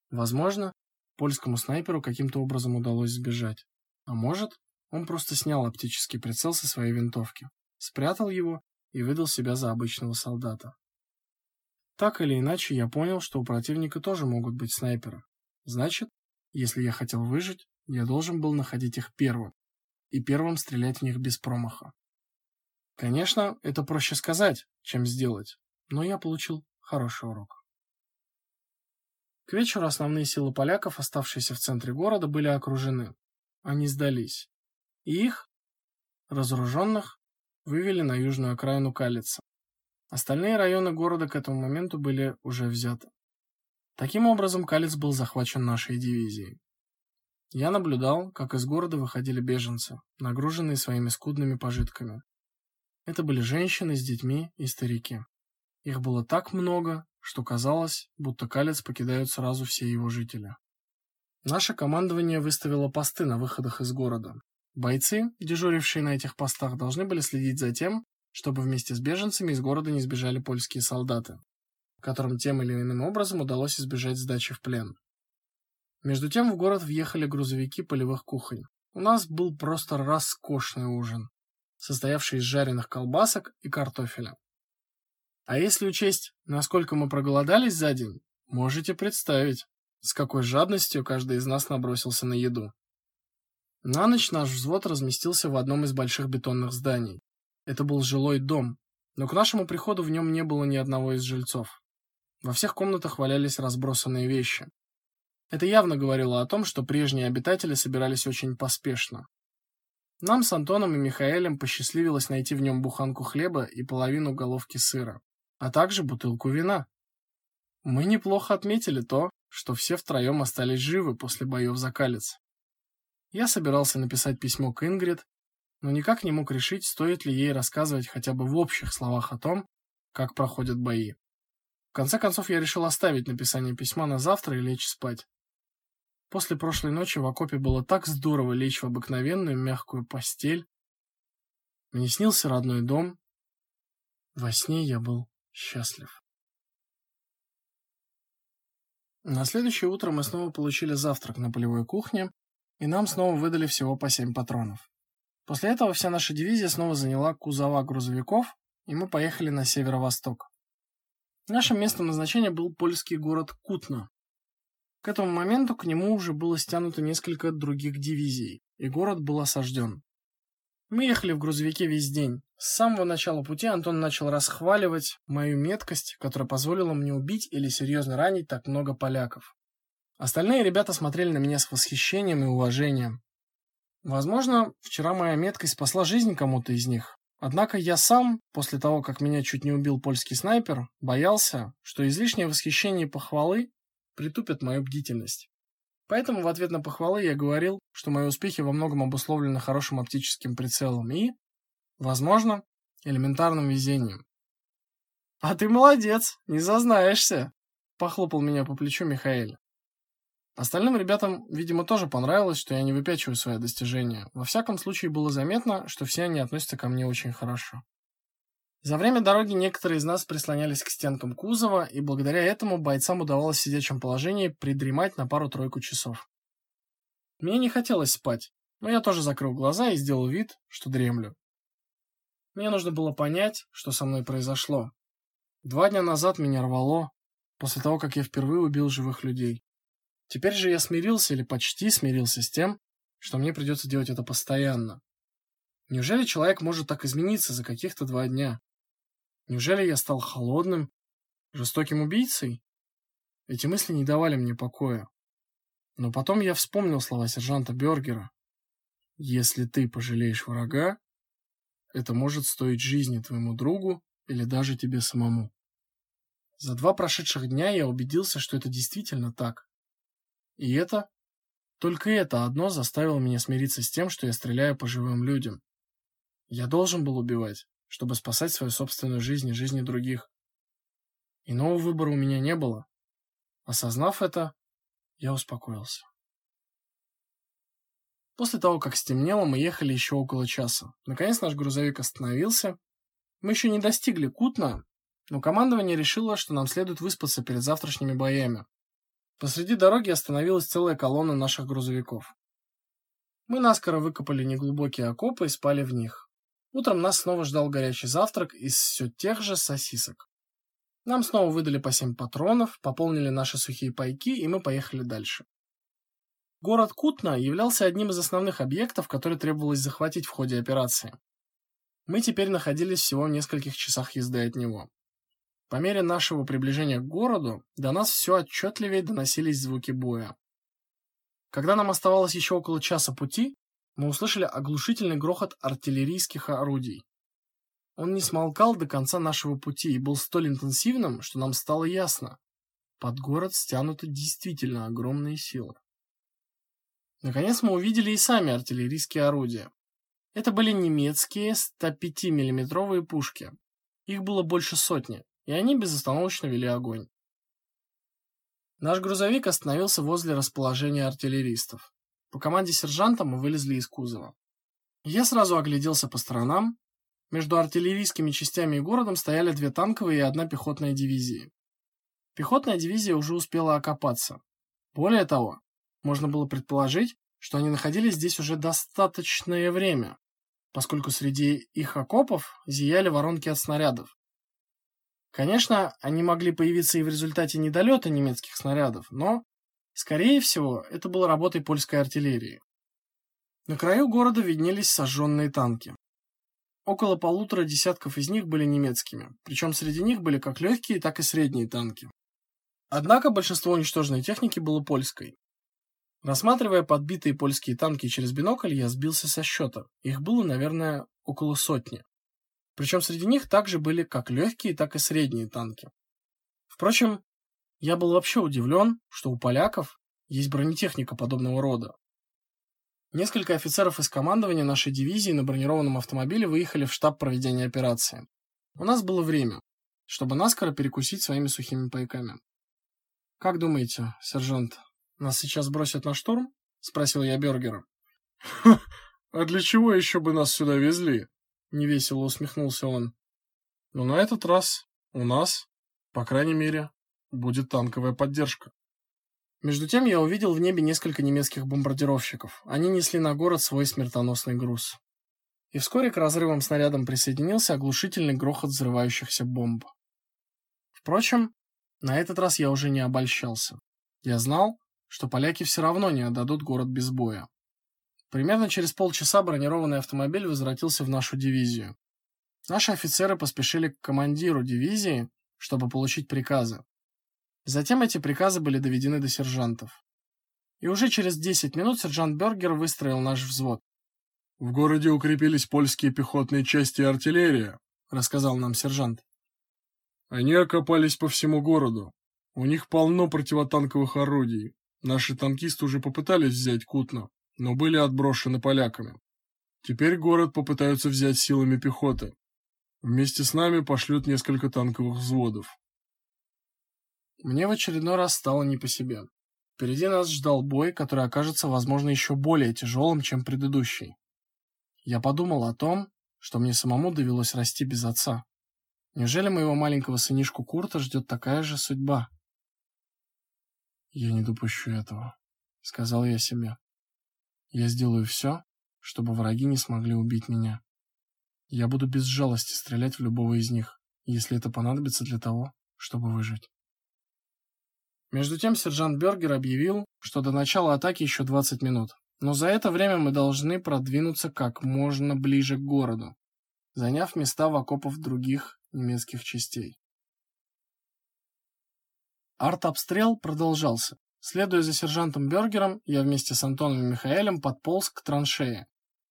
Возможно, польскому снайперу каким-то образом удалось сбежать. А может, он просто снял оптический прицел со своей винтовки, спрятал его и выдал себя за обычного солдата. Так или иначе, я понял, что у противника тоже могут быть снайперы. Значит, если я хотел выжить, я должен был находить их первым и первым стрелять в них без промаха. Конечно, это проще сказать, чем сделать, но я получил хороший урок. К вечеру основные силы поляков, оставшиеся в центре города, были окружены. Они сдались. И их, разоруженных, вывели на южную окраину Калица. Остальные районы города к этому моменту были уже взяты. Таким образом, Калец был захвачен нашей дивизией. Я наблюдал, как из города выходили беженцы, нагруженные своими скудными пожитками. Это были женщины с детьми и старики. Их было так много, что казалось, будто Калец покидают сразу все его жители. Наше командование выставило посты на выходах из города. Бойцы, дежурившие на этих постах, должны были следить за тем, чтобы вместе с беженцами из города не сбежали польские солдаты, которым тем или иным образом удалось избежать сдачи в плен. Между тем в город въехали грузовики полевых кухонь. У нас был просто роскошный ужин, состоявший из жареных колбасок и картофеля. А если учесть, насколько мы проголодались за день, можете представить, с какой жадностью каждый из нас набросился на еду. На ночь наш взвод разместился в одном из больших бетонных зданий, это был жилой дом, но к нашему приходу в нем не было ни одного из жильцов. Во всех комнатах валялись разбросанные вещи. Это явно говорило о том, что прежние обитатели собирались очень поспешно. Нам с Антоном и Михаэлем посчастливилось найти в нем буханку хлеба и половину головки сыра, а также бутылку вина. Мы неплохо отметили то, что все втроем остались живы после боев за Калец. Я собирался написать письмо к Ингрид, но никак не мог решить, стоит ли ей рассказывать хотя бы в общих словах о том, как проходят бои. В конце концов, я решил оставить написание письма на завтра и лечь спать. После прошлой ночи в окопе было так здорово лечь в обыкновенную мягкую постель. Мне снился родной дом. Во сне я был счастлив. На следующее утро мы снова получили завтрак на полевой кухне, и нам снова выдали всего по семь патронов. После этого вся наша дивизия снова заняла кузова грузовиков, и мы поехали на северо-восток. Нашим местом назначения был польский город Кутна. К этому моменту к нему уже было стянуто несколько других дивизий, и город был осажден. Мы ехали в грузовике весь день. С самого начала пути Антон начал расхваливать мою меткость, которая позволила мне убить или серьезно ранить так много поляков. Остальные ребята смотрели на меня с восхищением и уважением. Возможно, вчера моя меткость спасла жизнь кому-то из них. Однако я сам, после того, как меня чуть не убил польский снайпер, боялся, что излишнее восхищение и похвалы притупят мою бдительность. Поэтому в ответ на похвалы я говорил, что мои успехи во многом обусловлены хорошим оптическим прицелом и, возможно, элементарным везением. «А ты молодец, не зазнаешься!» — похлопал меня по плечу Михаил. Остальным ребятам, видимо, тоже понравилось, что я не выпячиваю свои достижения. Во всяком случае, было заметно, что все они относятся ко мне очень хорошо. За время дороги некоторые из нас прислонялись к стенкам кузова, и благодаря этому бойцам удавалось в сидячем положении придремать на пару-тройку часов. Мне не хотелось спать, но я тоже закрыл глаза и сделал вид, что дремлю. Мне нужно было понять, что со мной произошло. Два дня назад меня рвало, после того, как я впервые убил живых людей. Теперь же я смирился или почти смирился с тем, что мне придется делать это постоянно. Неужели человек может так измениться за каких-то два дня? Неужели я стал холодным, жестоким убийцей? Эти мысли не давали мне покоя. Но потом я вспомнил слова сержанта Бергера. Если ты пожалеешь врага, это может стоить жизни твоему другу или даже тебе самому. За два прошедших дня я убедился, что это действительно так. И это, только это одно заставило меня смириться с тем, что я стреляю по живым людям. Я должен был убивать, чтобы спасать свою собственную жизнь и жизни других. Иного выбора у меня не было. Осознав это, я успокоился. После того, как стемнело, мы ехали еще около часа. Наконец наш грузовик остановился. Мы еще не достигли Кутна, но командование решило, что нам следует выспаться перед завтрашними боями. Посреди дороги остановилась целая колонна наших грузовиков. Мы наскоро выкопали неглубокие окопы и спали в них. Утром нас снова ждал горячий завтрак из все тех же сосисок. Нам снова выдали по семь патронов, пополнили наши сухие пайки, и мы поехали дальше. Город Кутна являлся одним из основных объектов, которые требовалось захватить в ходе операции. Мы теперь находились всего в нескольких часах езды от него. По мере нашего приближения к городу до нас все отчетливее доносились звуки боя. Когда нам оставалось еще около часа пути, мы услышали оглушительный грохот артиллерийских орудий. Он не смолкал до конца нашего пути и был столь интенсивным, что нам стало ясно: под город стянуты действительно огромные силы. Наконец мы увидели и сами артиллерийские орудия. Это были немецкие 105 миллиметровые пушки. Их было больше сотни, и они безостановочно вели огонь. Наш грузовик остановился возле расположения артиллеристов. По команде сержанта мы вылезли из кузова. Я сразу огляделся по сторонам. Между артиллерийскими частями и городом стояли две танковые и одна пехотная дивизии. Пехотная дивизия уже успела окопаться. Более того, можно было предположить, что они находились здесь уже достаточное время, поскольку среди их окопов зияли воронки от снарядов. Конечно, они могли появиться и в результате недолета немецких снарядов, но Скорее всего, это было работой польской артиллерии. На краю города виднелись сожженные танки. Около полутора десятков из них были немецкими, причем среди них были как легкие, так и средние танки. Однако большинство уничтоженной техники было польской. Рассматривая подбитые польские танки через бинокль, я сбился со счета. Их было, наверное, около сотни. Причем среди них также были как легкие, так и средние танки. Впрочем, я был вообще удивлен, что у поляков есть бронетехника подобного рода. Несколько офицеров из командования нашей дивизии на бронированном автомобиле выехали в штаб проведения операции. У нас было время, чтобы наскоро перекусить своими сухими пайками. Как думаете, сержант, нас сейчас бросят на штурм? спросил я Бергера. А для чего еще бы нас сюда везли? невесело усмехнулся он. Но на этот раз у нас, по крайней мере, будет танковая поддержка. Между тем я увидел в небе несколько немецких бомбардировщиков. Они несли на город свой смертоносный груз. И вскоре к разрывам снарядам присоединился оглушительный грохот взрывающихся бомб. Впрочем, на этот раз я уже не обольщался. Я знал, что поляки все равно не отдадут город без боя. Примерно через полчаса бронированный автомобиль возвратился в нашу дивизию. Наши офицеры поспешили к командиру дивизии, чтобы получить приказы. Затем эти приказы были доведены до сержантов. И уже через 10 минут сержант Бергер выстроил наш взвод. В городе укрепились польские пехотные части и артиллерия, рассказал нам сержант. Они окопались по всему городу. У них полно противотанковых орудий. Наши танкисты уже попытались взять Кутно, но были отброшены поляками. Теперь город попытаются взять силами пехоты. Вместе с нами пошлют несколько танковых взводов. Мне в очередной раз стало не по себе. Впереди нас ждал бой, который окажется, возможно, еще более тяжелым, чем предыдущий. Я подумал о том, что мне самому довелось расти без отца. Неужели моего маленького сынишку Курта ждет такая же судьба? Я не допущу этого, сказал я себе. Я сделаю все, чтобы враги не смогли убить меня. Я буду без жалости стрелять в любого из них, если это понадобится для того, чтобы выжить. Между тем сержант Бергер объявил, что до начала атаки еще 20 минут, но за это время мы должны продвинуться как можно ближе к городу, заняв места в окопах других немецких частей. Артобстрел продолжался. Следуя за сержантом Бергером, я вместе с Антоном и Михаэлем подполз к траншее,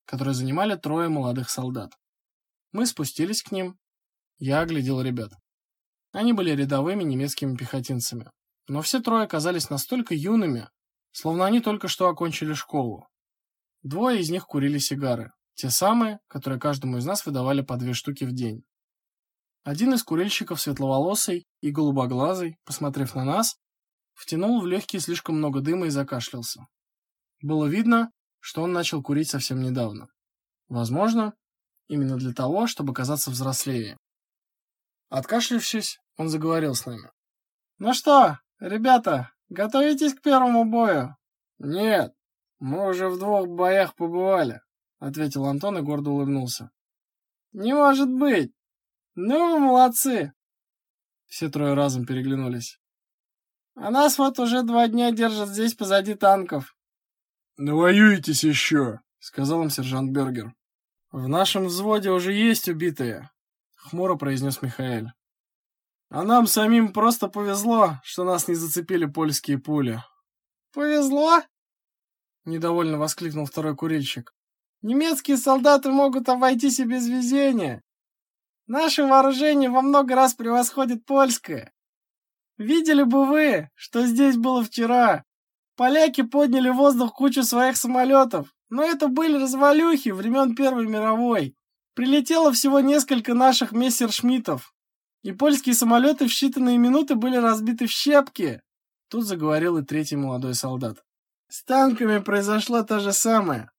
которую занимали трое молодых солдат. Мы спустились к ним. Я оглядел ребят. Они были рядовыми немецкими пехотинцами, но все трое казались настолько юными, словно они только что окончили школу. Двое из них курили сигары, те самые, которые каждому из нас выдавали по две штуки в день. Один из курильщиков, светловолосый и голубоглазый, посмотрев на нас, втянул в легкие слишком много дыма и закашлялся. Было видно, что он начал курить совсем недавно. Возможно, именно для того, чтобы казаться взрослее. Откашлившись, он заговорил с нами. «Ну что, ребята, готовитесь к первому бою?» «Нет, мы уже в двух боях побывали», — ответил Антон и гордо улыбнулся. «Не может быть! Ну вы молодцы!» Все трое разом переглянулись. А нас вот уже два дня держат здесь позади танков. Навоюетесь еще, сказал им сержант Бергер. В нашем взводе уже есть убитые, хмуро произнес Михаил. А нам самим просто повезло, что нас не зацепили польские пули. Повезло? недовольно воскликнул второй курильщик. Немецкие солдаты могут обойтись и без везения. Наше вооружение во много раз превосходит польское. Видели бы вы, что здесь было вчера. Поляки подняли в воздух кучу своих самолетов, но это были развалюхи времен Первой мировой. Прилетело всего несколько наших мессершмиттов, и польские самолеты в считанные минуты были разбиты в щепки. Тут заговорил и третий молодой солдат. С танками произошло то же самое.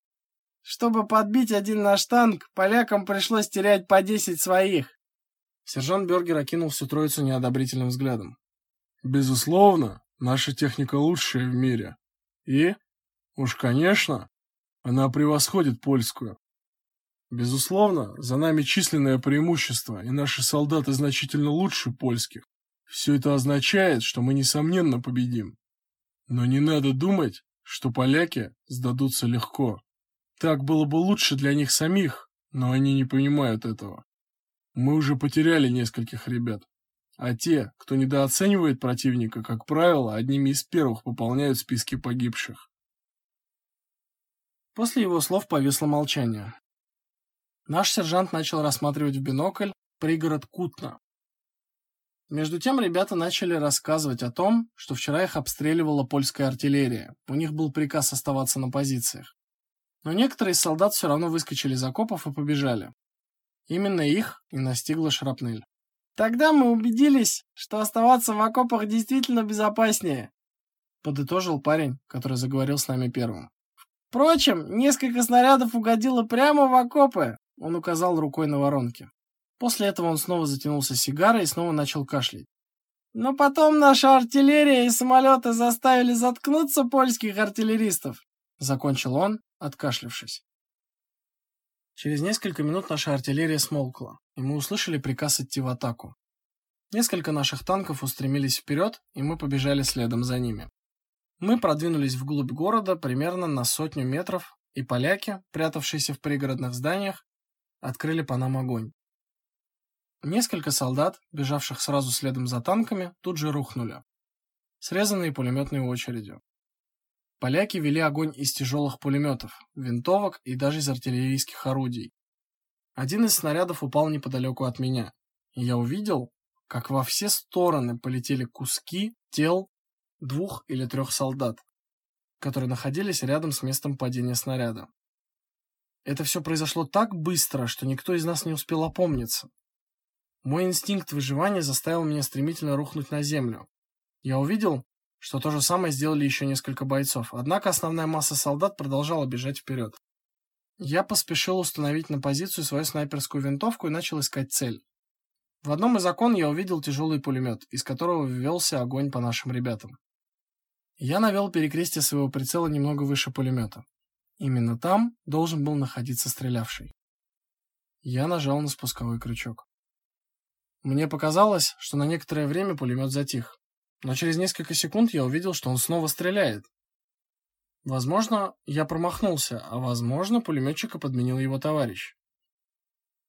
Чтобы подбить один наш танк, полякам пришлось терять по десять своих. Сержант Бергер окинул всю троицу неодобрительным взглядом. Безусловно, наша техника лучшая в мире. И, уж конечно, она превосходит польскую. Безусловно, за нами численное преимущество, и наши солдаты значительно лучше польских. Все это означает, что мы несомненно победим. Но не надо думать, что поляки сдадутся легко. Так было бы лучше для них самих, но они не понимают этого. Мы уже потеряли нескольких ребят. А те, кто недооценивает противника, как правило, одними из первых пополняют списки погибших. После его слов повисло молчание. Наш сержант начал рассматривать в бинокль пригород Кутна. Между тем ребята начали рассказывать о том, что вчера их обстреливала польская артиллерия. У них был приказ оставаться на позициях. Но некоторые из солдат все равно выскочили из окопов и побежали. Именно их и настигла шрапнель. Тогда мы убедились, что оставаться в окопах действительно безопаснее, подытожил парень, который заговорил с нами первым. Впрочем, несколько снарядов угодило прямо в окопы, он указал рукой на воронки. После этого он снова затянулся сигарой и снова начал кашлять. Но потом наша артиллерия и самолеты заставили заткнуться польских артиллеристов, закончил он, откашлявшись. Через несколько минут наша артиллерия смолкла, и мы услышали приказ идти в атаку. Несколько наших танков устремились вперед, и мы побежали следом за ними. Мы продвинулись вглубь города примерно на сотню метров, и поляки, прятавшиеся в пригородных зданиях, открыли по нам огонь. Несколько солдат, бежавших сразу следом за танками, тут же рухнули, срезанные пулеметной очередью. Поляки вели огонь из тяжелых пулеметов, винтовок и даже из артиллерийских орудий. Один из снарядов упал неподалеку от меня, и я увидел, как во все стороны полетели куски тел двух или трех солдат, которые находились рядом с местом падения снаряда. Это все произошло так быстро, что никто из нас не успел опомниться. Мой инстинкт выживания заставил меня стремительно рухнуть на землю. Я увидел, что то же самое сделали еще несколько бойцов, однако основная масса солдат продолжала бежать вперед. Я поспешил установить на позицию свою снайперскую винтовку и начал искать цель. В одном из окон я увидел тяжелый пулемет, из которого велся огонь по нашим ребятам. Я навел перекрестие своего прицела немного выше пулемета. Именно там должен был находиться стрелявший. Я нажал на спусковой крючок. Мне показалось, что на некоторое время пулемет затих, но через несколько секунд я увидел, что он снова стреляет. Возможно, я промахнулся, а возможно, пулеметчика подменил его товарищ.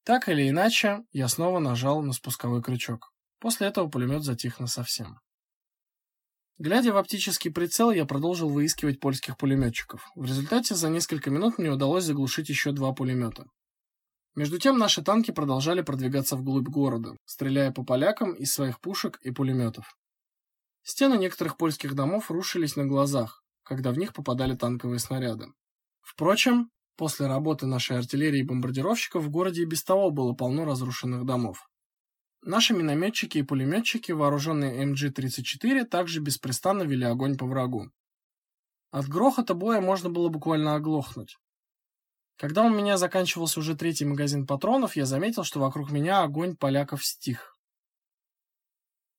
Так или иначе, я снова нажал на спусковой крючок. После этого пулемет затих насовсем. Глядя в оптический прицел, я продолжил выискивать польских пулеметчиков. В результате за несколько минут мне удалось заглушить еще два пулемета. Между тем наши танки продолжали продвигаться вглубь города, стреляя по полякам из своих пушек и пулеметов. Стены некоторых польских домов рушились на глазах, когда в них попадали танковые снаряды. Впрочем, после работы нашей артиллерии и бомбардировщиков в городе и без того было полно разрушенных домов. Наши минометчики и пулеметчики, вооруженные МГ-34, также беспрестанно вели огонь по врагу. От грохота боя можно было буквально оглохнуть. Когда у меня заканчивался уже третий магазин патронов, я заметил, что вокруг меня огонь поляков стих.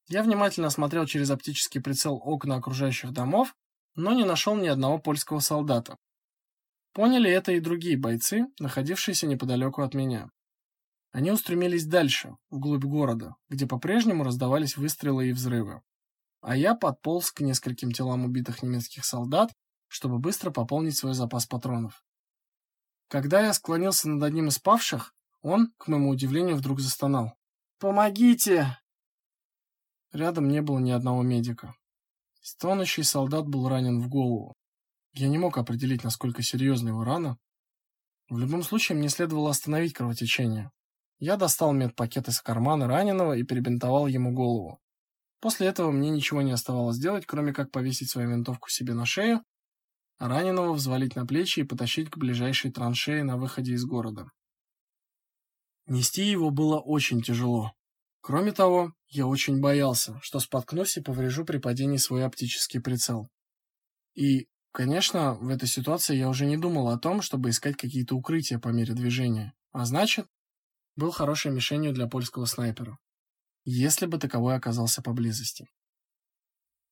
Я внимательно осмотрел через оптический прицел окна окружающих домов, но не нашел ни одного польского солдата. Поняли это и другие бойцы, находившиеся неподалеку от меня. Они устремились дальше, вглубь города, где по-прежнему раздавались выстрелы и взрывы. А я подполз к нескольким телам убитых немецких солдат, чтобы быстро пополнить свой запас патронов. Когда я склонился над одним из павших, он, к моему удивлению, вдруг застонал. «Помогите!» Рядом не было ни одного медика. Стонущий солдат был ранен в голову. Я не мог определить, насколько серьезна его рана. В любом случае, мне следовало остановить кровотечение. Я достал медпакет из кармана раненого и перебинтовал ему голову. После этого мне ничего не оставалось делать, кроме как повесить свою винтовку себе на шею раненого взвалить на плечи и потащить к ближайшей траншее на выходе из города. Нести его было очень тяжело. Кроме того, я очень боялся, что споткнусь и поврежу при падении свой оптический прицел. И, конечно, в этой ситуации я уже не думал о том, чтобы искать какие-то укрытия по мере движения, а значит, был хорошей мишенью для польского снайпера, если бы таковой оказался поблизости.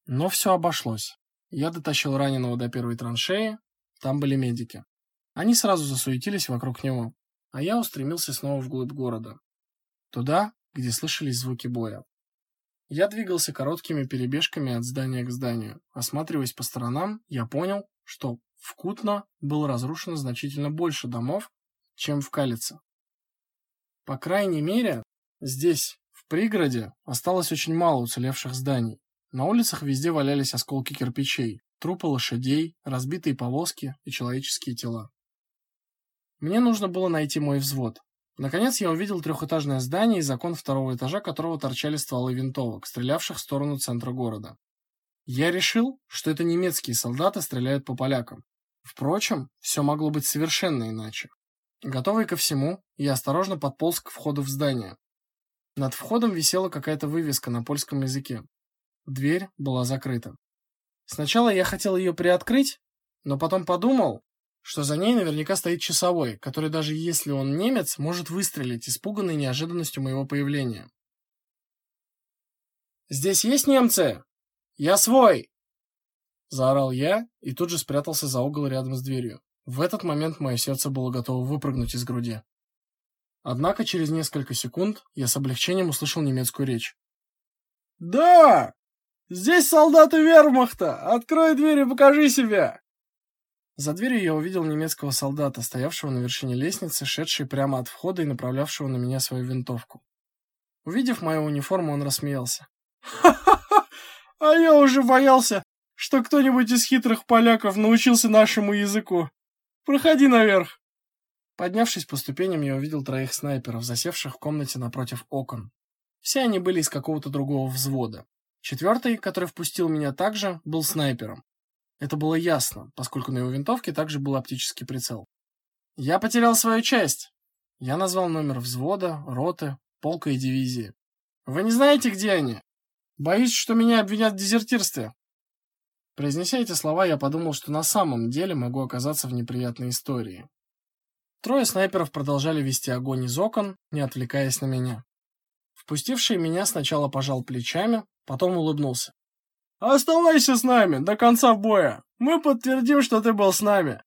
Но все обошлось. Я дотащил раненого до первой траншеи, там были медики. Они сразу засуетились вокруг него, а я устремился снова вглубь города, туда, где слышались звуки боя. Я двигался короткими перебежками от здания к зданию. Осматриваясь по сторонам, я понял, что в Кутно было разрушено значительно больше домов, чем в Калице. По крайней мере, здесь, в пригороде, осталось очень мало уцелевших зданий. На улицах везде валялись осколки кирпичей, трупы лошадей, разбитые повозки и человеческие тела. Мне нужно было найти мой взвод. Наконец я увидел трехэтажное здание из окон второго этажа, которого торчали стволы винтовок, стрелявших в сторону центра города. Я решил, что это немецкие солдаты стреляют по полякам. Впрочем, все могло быть совершенно иначе. Готовый ко всему, я осторожно подполз к входу в здание. Над входом висела какая-то вывеска на польском языке. Дверь была закрыта. Сначала я хотел ее приоткрыть, но потом подумал, что за ней наверняка стоит часовой, который даже если он немец, может выстрелить, испуганный неожиданностью моего появления. Здесь есть немцы? Я свой, заорал я и тут же спрятался за угол рядом с дверью. В этот момент мое сердце было готово выпрыгнуть из груди. Однако через несколько секунд я с облегчением услышал немецкую речь. "Да!" Здесь солдаты вермахта! Открой дверь и покажи себя!» За дверью я увидел немецкого солдата, стоявшего на вершине лестницы, шедший прямо от входа и направлявшего на меня свою винтовку. Увидев мою униформу, он рассмеялся. «Ха-ха-ха! А я уже боялся, что кто-нибудь из хитрых поляков научился нашему языку. Проходи наверх!» Поднявшись по ступеням, я увидел троих снайперов, засевших в комнате напротив окон. Все они были из какого-то другого взвода. Четвертый, который впустил меня также, был снайпером. Это было ясно, поскольку на его винтовке также был оптический прицел. Я потерял свою часть. Я назвал номер взвода, роты, полка и дивизии. Вы не знаете, где они? Боюсь, что меня обвинят в дезертирстве. Произнеся эти слова, я подумал, что на самом деле могу оказаться в неприятной истории. Трое снайперов продолжали вести огонь из окон, не отвлекаясь на меня. Впустивший меня сначала пожал плечами, потом улыбнулся. Оставайся с нами до конца боя. Мы подтвердим, что ты был с нами.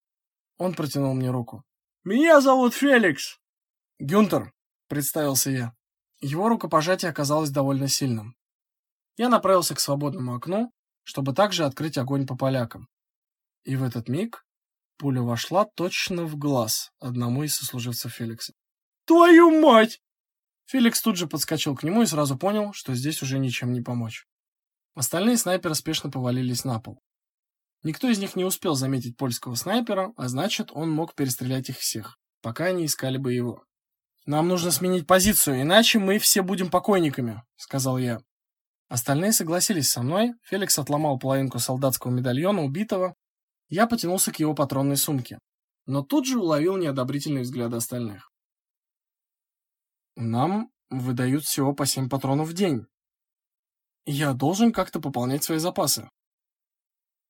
Он протянул мне руку. «Меня зовут Феликс!» «Гюнтер», — представился я. Его рукопожатие оказалось довольно сильным. Я направился к свободному окну, чтобы также открыть огонь по полякам. И в этот миг пуля вошла точно в глаз одному из сослуживцев Феликса. «Твою мать!» Феликс тут же подскочил к нему и сразу понял, что здесь уже ничем не помочь. Остальные снайперы спешно повалились на пол. Никто из них не успел заметить польского снайпера, а значит, он мог перестрелять их всех, пока они искали бы его. Нам нужно сменить позицию, иначе мы все будем покойниками, сказал я. Остальные согласились со мной. Феликс отломал половинку солдатского медальона убитого. Я потянулся к его патронной сумке, но тут же уловил неодобрительный взгляд остальных. Нам выдают всего по семь патронов в день. Я должен как-то пополнять свои запасы.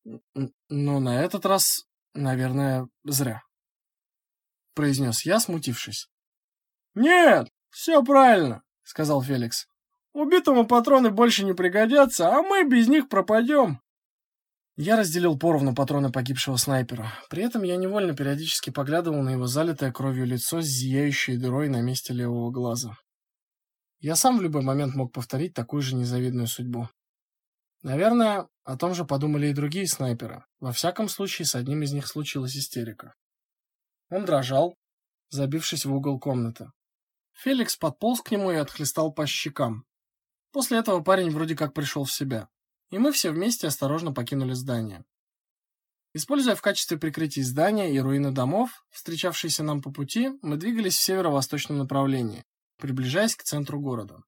Но на этот раз, наверное, зря. Произнес я, смутившись. Нет, все правильно, сказал Феликс. Убитому патроны больше не пригодятся, а мы без них пропадем. Я разделил поровну патроны погибшего снайпера. При этом я невольно периодически поглядывал на его залитое кровью лицо с зияющей дырой на месте левого глаза. Я сам в любой момент мог повторить такую же незавидную судьбу. Наверное, о том же подумали и другие снайперы. Во всяком случае, с одним из них случилась истерика. Он дрожал, забившись в угол комнаты. Феликс подполз к нему и отхлестал по щекам. После этого парень вроде как пришел в себя и мы все вместе осторожно покинули здание. Используя в качестве прикрытия здания и руины домов, встречавшиеся нам по пути, мы двигались в северо-восточном направлении, приближаясь к центру города.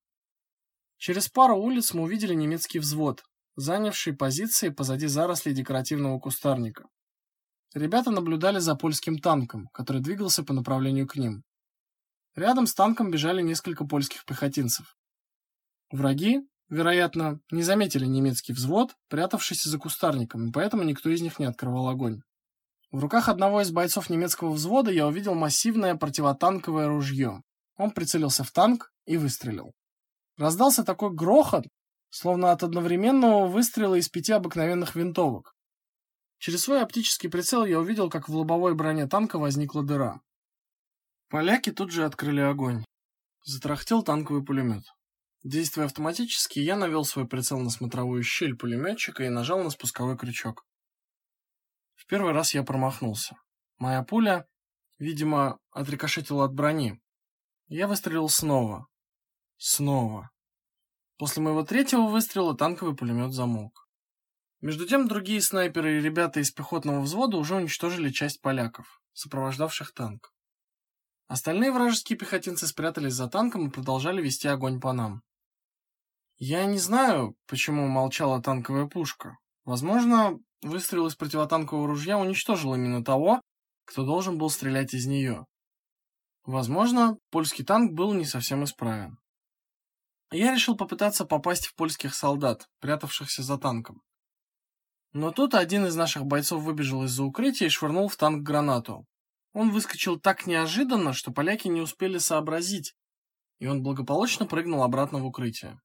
Через пару улиц мы увидели немецкий взвод, занявший позиции позади зарослей декоративного кустарника. Ребята наблюдали за польским танком, который двигался по направлению к ним. Рядом с танком бежали несколько польских пехотинцев. Враги, вероятно, не заметили немецкий взвод, прятавшийся за кустарником, и поэтому никто из них не открывал огонь. В руках одного из бойцов немецкого взвода я увидел массивное противотанковое ружье. Он прицелился в танк и выстрелил. Раздался такой грохот, словно от одновременного выстрела из пяти обыкновенных винтовок. Через свой оптический прицел я увидел, как в лобовой броне танка возникла дыра. Поляки тут же открыли огонь. Затрахтел танковый пулемет. Действуя автоматически, я навел свой прицел на смотровую щель пулеметчика и нажал на спусковой крючок. В первый раз я промахнулся. Моя пуля, видимо, отрикошетила от брони. Я выстрелил снова. Снова. После моего третьего выстрела танковый пулемет замолк. Между тем другие снайперы и ребята из пехотного взвода уже уничтожили часть поляков, сопровождавших танк. Остальные вражеские пехотинцы спрятались за танком и продолжали вести огонь по нам. Я не знаю, почему молчала танковая пушка. Возможно, выстрел из противотанкового ружья уничтожил именно того, кто должен был стрелять из нее. Возможно, польский танк был не совсем исправен. Я решил попытаться попасть в польских солдат, прятавшихся за танком. Но тут один из наших бойцов выбежал из-за укрытия и швырнул в танк гранату. Он выскочил так неожиданно, что поляки не успели сообразить, и он благополучно прыгнул обратно в укрытие.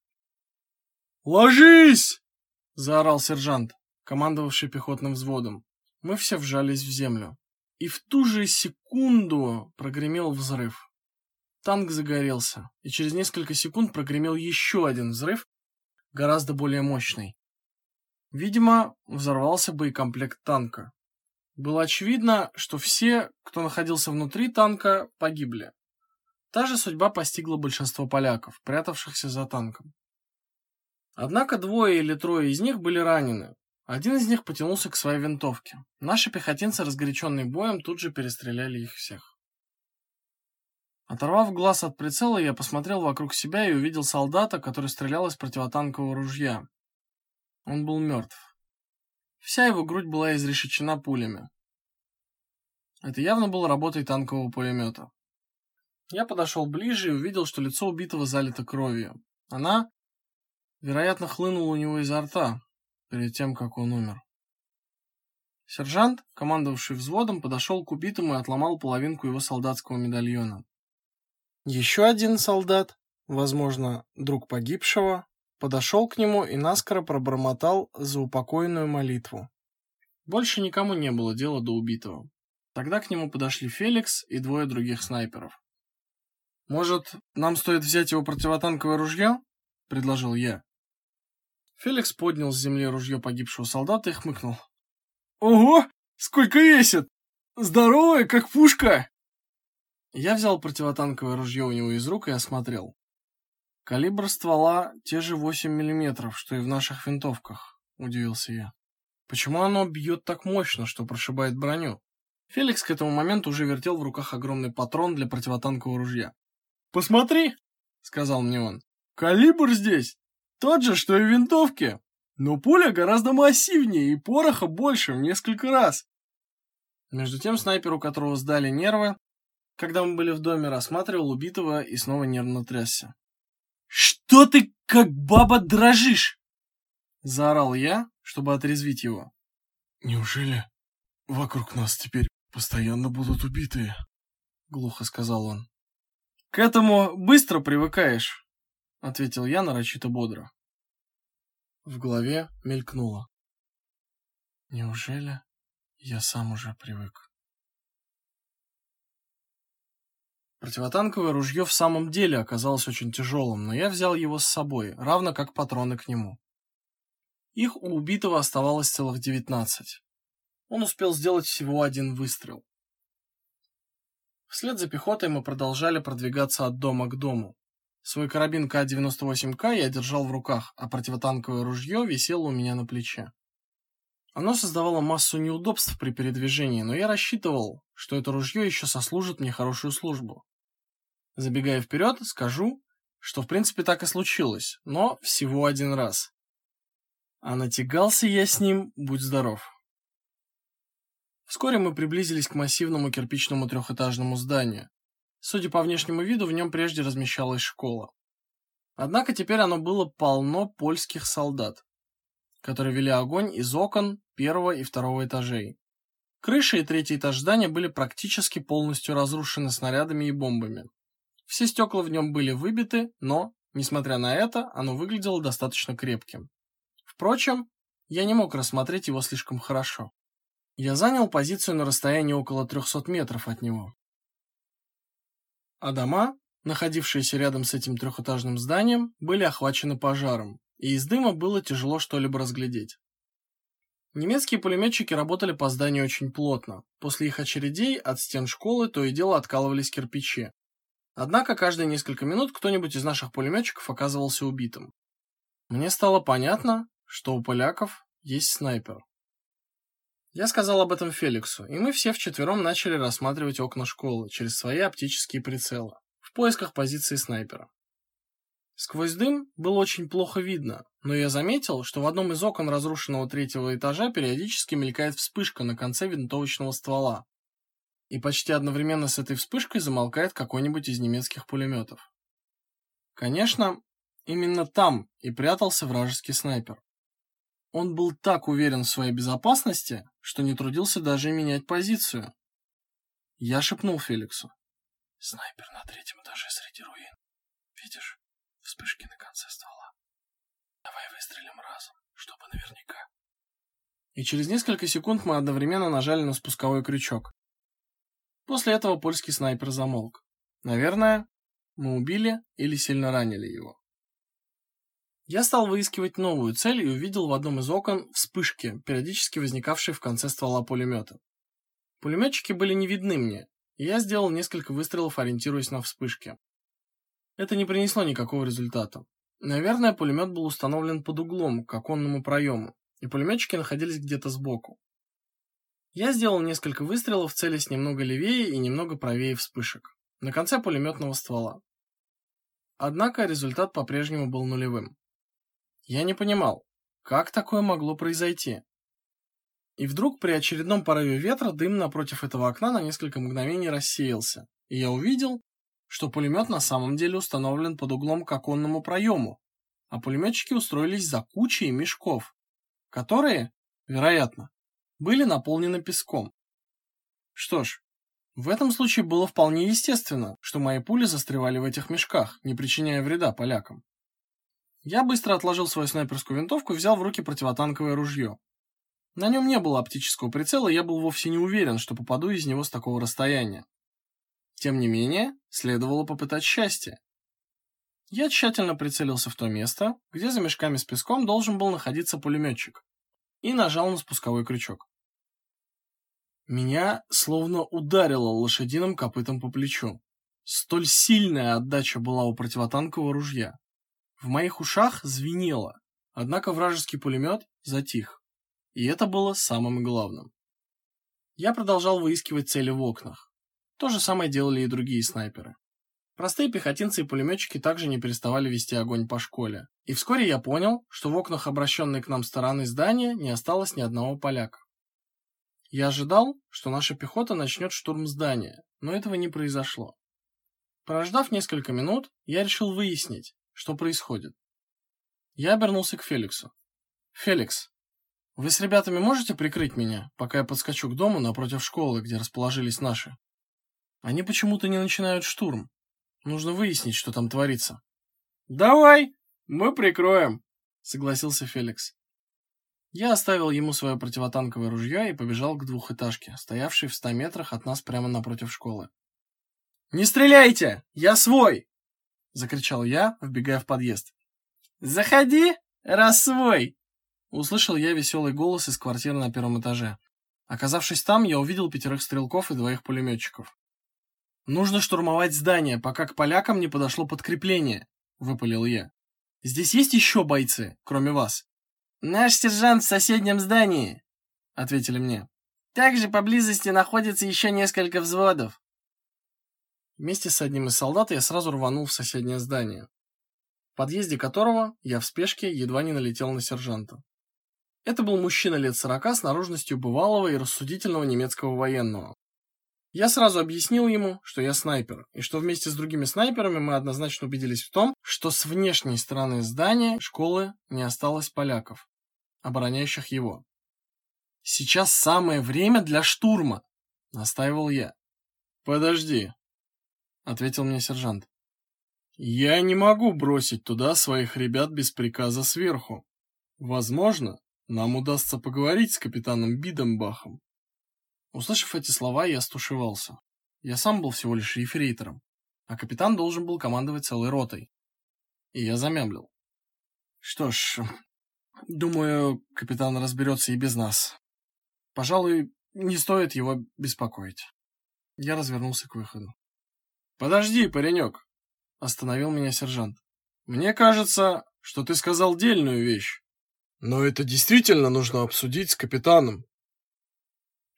«Ложись!» — заорал сержант, командовавший пехотным взводом. Мы все вжались в землю. И в ту же секунду прогремел взрыв. Танк загорелся, и через несколько секунд прогремел еще один взрыв, гораздо более мощный. Видимо, взорвался боекомплект танка. Было очевидно, что все, кто находился внутри танка, погибли. Та же судьба постигла большинство поляков, прятавшихся за танком. Однако двое или трое из них были ранены. Один из них потянулся к своей винтовке. Наши пехотинцы, разгоряченные боем, тут же перестреляли их всех. Оторвав глаз от прицела, я посмотрел вокруг себя и увидел солдата, который стрелял из противотанкового ружья. Он был мертв. Вся его грудь была изрешечена пулями. Это явно было работой танкового пулемета. Я подошел ближе и увидел, что лицо убитого залито кровью. Она вероятно, хлынул у него изо рта перед тем, как он умер. Сержант, командовавший взводом, подошел к убитому и отломал половинку его солдатского медальона. Еще один солдат, возможно, друг погибшего, подошел к нему и наскоро пробормотал заупокойную молитву. Больше никому не было дела до убитого. Тогда к нему подошли Феликс и двое других снайперов. «Может, нам стоит взять его противотанковое ружье?» — предложил я. Феликс поднял с земли ружье погибшего солдата и хмыкнул. «Ого! Сколько весит! Здоровое, как пушка!» Я взял противотанковое ружье у него из рук и осмотрел. Калибр ствола те же 8 миллиметров, что и в наших винтовках, удивился я. Почему оно бьет так мощно, что прошибает броню? Феликс к этому моменту уже вертел в руках огромный патрон для противотанкового ружья. «Посмотри!» — сказал мне он. «Калибр здесь тот же, что и в винтовке, но пуля гораздо массивнее и пороха больше в несколько раз». Между тем снайпер, у которого сдали нервы, когда мы были в доме, рассматривал убитого и снова нервно трясся. «Что ты, как баба, дрожишь?» Заорал я, чтобы отрезвить его. «Неужели вокруг нас теперь постоянно будут убитые?» Глухо сказал он. «К этому быстро привыкаешь», — ответил я нарочито бодро. В голове мелькнуло. Неужели я сам уже привык? Противотанковое ружье в самом деле оказалось очень тяжелым, но я взял его с собой, равно как патроны к нему. Их у убитого оставалось целых девятнадцать. Он успел сделать всего один выстрел. Вслед за пехотой мы продолжали продвигаться от дома к дому. Свой карабин К-98К я держал в руках, а противотанковое ружье висело у меня на плече. Оно создавало массу неудобств при передвижении, но я рассчитывал, что это ружье еще сослужит мне хорошую службу. Забегая вперед, скажу, что в принципе так и случилось, но всего один раз. А натягался я с ним, будь здоров. Вскоре мы приблизились к массивному кирпичному трехэтажному зданию. Судя по внешнему виду, в нем прежде размещалась школа. Однако теперь оно было полно польских солдат, которые вели огонь из окон первого и второго этажей. Крыша и третий этаж здания были практически полностью разрушены снарядами и бомбами. Все стекла в нем были выбиты, но, несмотря на это, оно выглядело достаточно крепким. Впрочем, я не мог рассмотреть его слишком хорошо. Я занял позицию на расстоянии около 300 метров от него. А дома, находившиеся рядом с этим трехэтажным зданием, были охвачены пожаром, и из дыма было тяжело что-либо разглядеть. Немецкие пулеметчики работали по зданию очень плотно. После их очередей от стен школы то и дело откалывались кирпичи, Однако каждые несколько минут кто-нибудь из наших пулеметчиков оказывался убитым. Мне стало понятно, что у поляков есть снайпер. Я сказал об этом Феликсу, и мы все вчетвером начали рассматривать окна школы через свои оптические прицелы в поисках позиции снайпера. Сквозь дым было очень плохо видно, но я заметил, что в одном из окон разрушенного третьего этажа периодически мелькает вспышка на конце винтовочного ствола, и почти одновременно с этой вспышкой замолкает какой-нибудь из немецких пулеметов. Конечно, именно там и прятался вражеский снайпер. Он был так уверен в своей безопасности, что не трудился даже менять позицию. Я шепнул Феликсу. «Снайпер на третьем этаже среди руин. Видишь, вспышки на конце ствола. Давай выстрелим разом, чтобы наверняка». И через несколько секунд мы одновременно нажали на спусковой крючок. После этого польский снайпер замолк. Наверное, мы убили или сильно ранили его. Я стал выискивать новую цель и увидел в одном из окон вспышки, периодически возникавшие в конце ствола пулемета. Пулеметчики были не видны мне, и я сделал несколько выстрелов, ориентируясь на вспышки. Это не принесло никакого результата. Наверное, пулемет был установлен под углом к оконному проему, и пулеметчики находились где-то сбоку. Я сделал несколько выстрелов, целясь немного левее и немного правее вспышек, на конце пулеметного ствола. Однако результат по-прежнему был нулевым. Я не понимал, как такое могло произойти. И вдруг при очередном порыве ветра дым напротив этого окна на несколько мгновений рассеялся, и я увидел, что пулемет на самом деле установлен под углом к оконному проему, а пулеметчики устроились за кучей мешков, которые, вероятно, были наполнены песком. Что ж, в этом случае было вполне естественно, что мои пули застревали в этих мешках, не причиняя вреда полякам. Я быстро отложил свою снайперскую винтовку и взял в руки противотанковое ружье. На нем не было оптического прицела, и я был вовсе не уверен, что попаду из него с такого расстояния. Тем не менее, следовало попытать счастье. Я тщательно прицелился в то место, где за мешками с песком должен был находиться пулеметчик, и нажал на спусковой крючок. Меня словно ударило лошадиным копытом по плечу. Столь сильная отдача была у противотанкового ружья. В моих ушах звенело, однако вражеский пулемет затих. И это было самым главным. Я продолжал выискивать цели в окнах. То же самое делали и другие снайперы. Простые пехотинцы и пулеметчики также не переставали вести огонь по школе. И вскоре я понял, что в окнах обращенной к нам стороны здания не осталось ни одного поляка. Я ожидал, что наша пехота начнет штурм здания, но этого не произошло. Прождав несколько минут, я решил выяснить, что происходит. Я обернулся к Феликсу. «Феликс, вы с ребятами можете прикрыть меня, пока я подскочу к дому напротив школы, где расположились наши? Они почему-то не начинают штурм. Нужно выяснить, что там творится». «Давай, мы прикроем», — согласился Феликс. Я оставил ему свое противотанковое ружье и побежал к двухэтажке, стоявшей в ста метрах от нас прямо напротив школы. «Не стреляйте! Я свой!» — закричал я, вбегая в подъезд. «Заходи, раз свой!» Услышал я веселый голос из квартиры на первом этаже. Оказавшись там, я увидел пятерых стрелков и двоих пулеметчиков. «Нужно штурмовать здание, пока к полякам не подошло подкрепление», — выпалил я. «Здесь есть еще бойцы, кроме вас?» «Наш сержант в соседнем здании», — ответили мне. «Также поблизости находится еще несколько взводов». Вместе с одним из солдат я сразу рванул в соседнее здание, в подъезде которого я в спешке едва не налетел на сержанта. Это был мужчина лет сорока с наружностью бывалого и рассудительного немецкого военного. Я сразу объяснил ему, что я снайпер, и что вместе с другими снайперами мы однозначно убедились в том, что с внешней стороны здания школы не осталось поляков, обороняющих его. «Сейчас самое время для штурма», — настаивал я. «Подожди», — ответил мне сержант. «Я не могу бросить туда своих ребят без приказа сверху. Возможно, нам удастся поговорить с капитаном Биденбахом. Услышав эти слова, я стушевался. Я сам был всего лишь ефрейтором, а капитан должен был командовать целой ротой. И я замямлил. Что ж, думаю, капитан разберется и без нас. Пожалуй, не стоит его беспокоить. Я развернулся к выходу. «Подожди, паренек!» — остановил меня сержант. «Мне кажется, что ты сказал дельную вещь. Но это действительно нужно обсудить с капитаном.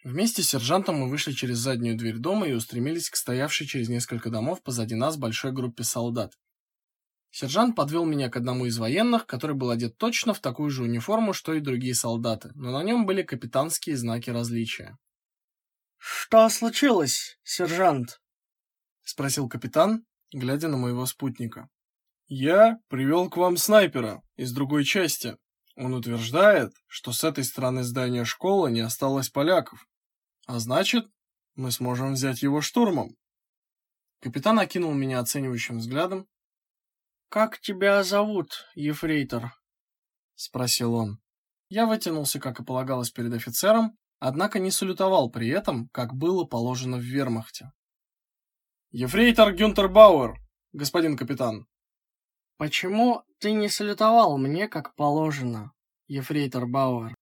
Вместе с сержантом мы вышли через заднюю дверь дома и устремились к стоявшей через несколько домов позади нас большой группе солдат. Сержант подвел меня к одному из военных, который был одет точно в такую же униформу, что и другие солдаты, но на нем были капитанские знаки различия. «Что случилось, сержант?» — спросил капитан, глядя на моего спутника. «Я привел к вам снайпера из другой части. Он утверждает, что с этой стороны здания школы не осталось поляков. А значит, мы сможем взять его штурмом. Капитан окинул меня оценивающим взглядом. «Как тебя зовут, ефрейтор?» — спросил он. Я вытянулся, как и полагалось перед офицером, однако не салютовал при этом, как было положено в вермахте. «Ефрейтор Гюнтер Бауэр, господин капитан», «Почему ты не салютовал мне, как положено, ефрейтор Бауэр?»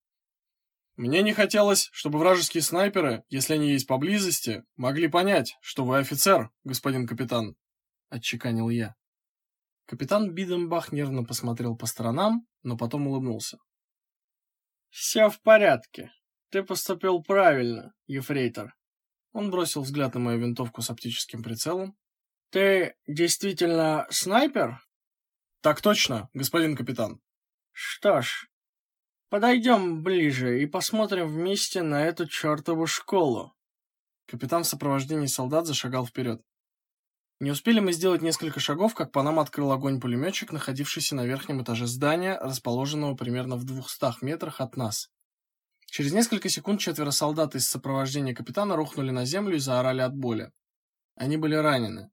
«Мне не хотелось, чтобы вражеские снайперы, если они есть поблизости, могли понять, что вы офицер, господин капитан», — отчеканил я. Капитан Биденбах нервно посмотрел по сторонам, но потом улыбнулся. «Все в порядке. Ты поступил правильно, ефрейтор». Он бросил взгляд на мою винтовку с оптическим прицелом. «Ты действительно снайпер?» Так точно, господин капитан. Что ж, подойдем ближе и посмотрим вместе на эту чертову школу. Капитан в сопровождении солдат зашагал вперед. Не успели мы сделать несколько шагов, как по нам открыл огонь пулеметчик, находившийся на верхнем этаже здания, расположенного примерно в двухстах метрах от нас. Через несколько секунд четверо солдат из сопровождения капитана рухнули на землю и заорали от боли. Они были ранены.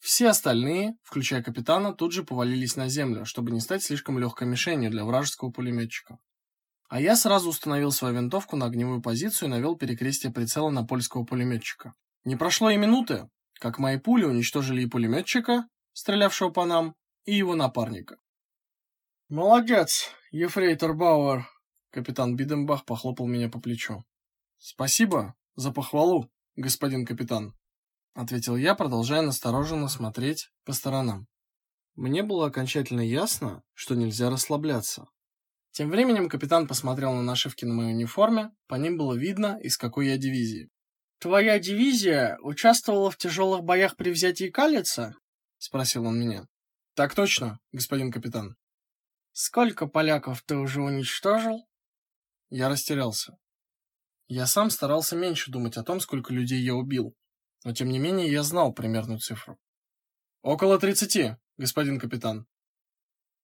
Все остальные, включая капитана, тут же повалились на землю, чтобы не стать слишком легкой мишенью для вражеского пулеметчика. А я сразу установил свою винтовку на огневую позицию и навел перекрестие прицела на польского пулеметчика. Не прошло и минуты, как мои пули уничтожили и пулеметчика, стрелявшего по нам, и его напарника. «Молодец, ефрейтор Бауэр!» Капитан Биденбах похлопал меня по плечу. «Спасибо за похвалу, господин капитан», — ответил я, продолжая настороженно смотреть по сторонам. Мне было окончательно ясно, что нельзя расслабляться. Тем временем капитан посмотрел на нашивки на моей униформе, по ним было видно, из какой я дивизии. «Твоя дивизия участвовала в тяжелых боях при взятии Калица?» — спросил он меня. «Так точно, господин капитан». «Сколько поляков ты уже уничтожил?» Я растерялся. Я сам старался меньше думать о том, сколько людей я убил, но тем не менее я знал примерную цифру. «Около тридцати, господин капитан».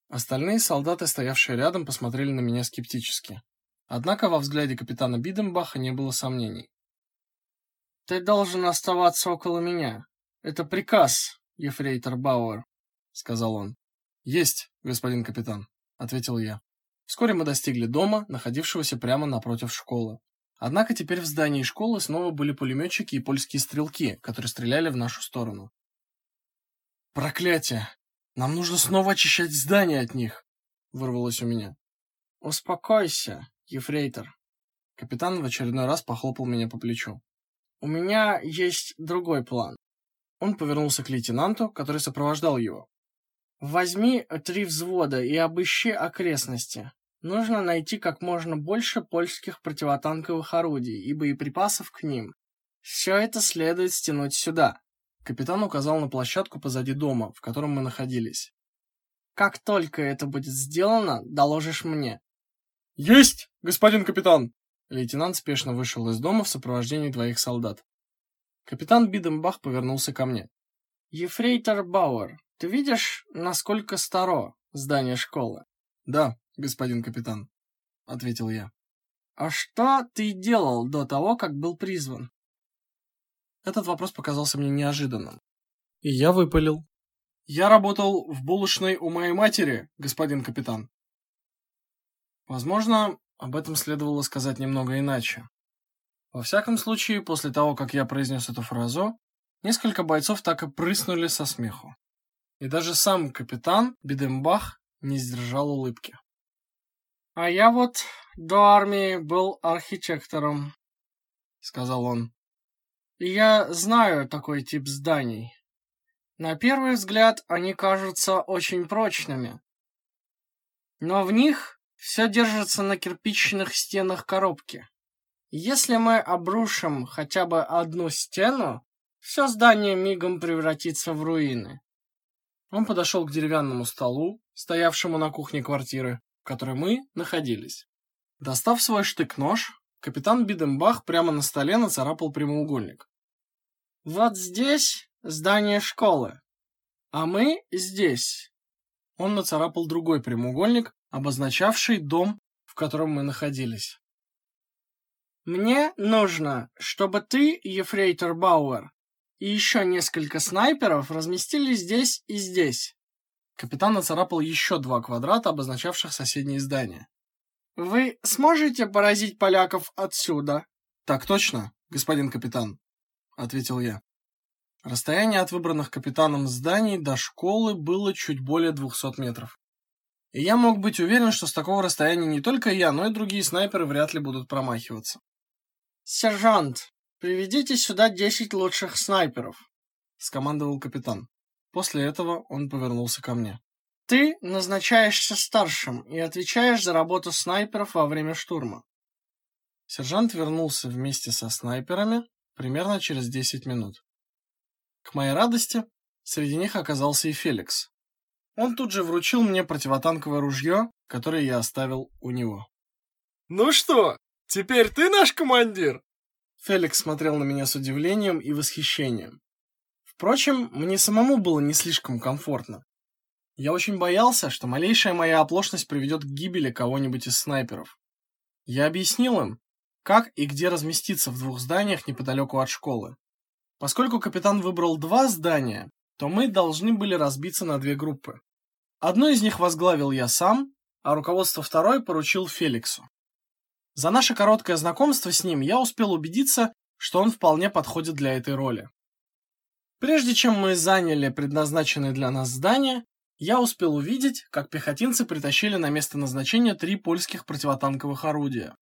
Остальные солдаты, стоявшие рядом, посмотрели на меня скептически. Однако во взгляде капитана Биденбаха не было сомнений. «Ты должен оставаться около меня. Это приказ, ефрейтор Бауэр», — сказал он. «Есть, господин капитан», — ответил я. Вскоре мы достигли дома, находившегося прямо напротив школы. Однако теперь в здании школы снова были пулеметчики и польские стрелки, которые стреляли в нашу сторону. «Проклятие! Нам нужно снова очищать здание от них!» — вырвалось у меня. «Успокойся, ефрейтор!» Капитан в очередной раз похлопал меня по плечу. У меня есть другой план. Он повернулся к лейтенанту, который сопровождал его. Возьми три взвода и обыщи окрестности. Нужно найти как можно больше польских противотанковых орудий и боеприпасов к ним. Все это следует стянуть сюда. Капитан указал на площадку позади дома, в котором мы находились. Как только это будет сделано, доложишь мне. Есть, господин капитан. Лейтенант спешно вышел из дома в сопровождении двоих солдат. Капитан Биденбах повернулся ко мне. Ефрейтор Бауэр, ты видишь, насколько старо здание школы? Да, господин капитан, ответил я. А что ты делал до того, как был призван? Этот вопрос показался мне неожиданным. И я выпалил. Я работал в булочной у моей матери, господин капитан. Возможно, об этом следовало сказать немного иначе. Во всяком случае, после того, как я произнес эту фразу, несколько бойцов так и прыснули со смеху. И даже сам капитан Бидембах не сдержал улыбки. «А я вот до армии был архитектором», — сказал он. «И я знаю такой тип зданий. На первый взгляд они кажутся очень прочными. Но в них все держится на кирпичных стенах коробки. Если мы обрушим хотя бы одну стену, все здание мигом превратится в руины. Он подошел к деревянному столу, стоявшему на кухне квартиры, в которой мы находились. Достав свой штык-нож, капитан Биденбах прямо на столе нацарапал прямоугольник. Вот здесь здание школы, а мы здесь. Он нацарапал другой прямоугольник, обозначавший дом, в котором мы находились. Мне нужно, чтобы ты, ефрейтор Бауэр, и еще несколько снайперов разместили здесь и здесь. Капитан нацарапал еще два квадрата, обозначавших соседние здания. Вы сможете поразить поляков отсюда? Так точно, господин капитан, ответил я. Расстояние от выбранных капитаном зданий до школы было чуть более 200 метров. И я мог быть уверен, что с такого расстояния не только я, но и другие снайперы вряд ли будут промахиваться. Сержант, Приведите сюда десять лучших снайперов, скомандовал капитан. После этого он повернулся ко мне. Ты назначаешься старшим и отвечаешь за работу снайперов во время штурма. Сержант вернулся вместе со снайперами примерно через десять минут. К моей радости, среди них оказался и Феликс. Он тут же вручил мне противотанковое ружье, которое я оставил у него. Ну что, теперь ты наш командир? Феликс смотрел на меня с удивлением и восхищением. Впрочем, мне самому было не слишком комфортно. Я очень боялся, что малейшая моя оплошность приведет к гибели кого-нибудь из снайперов. Я объяснил им, как и где разместиться в двух зданиях неподалеку от школы. Поскольку капитан выбрал два здания, то мы должны были разбиться на две группы. Одну из них возглавил я сам, а руководство второй поручил Феликсу. За наше короткое знакомство с ним я успел убедиться, что он вполне подходит для этой роли. Прежде чем мы заняли предназначенное для нас здание, я успел увидеть, как пехотинцы притащили на место назначения три польских противотанковых орудия.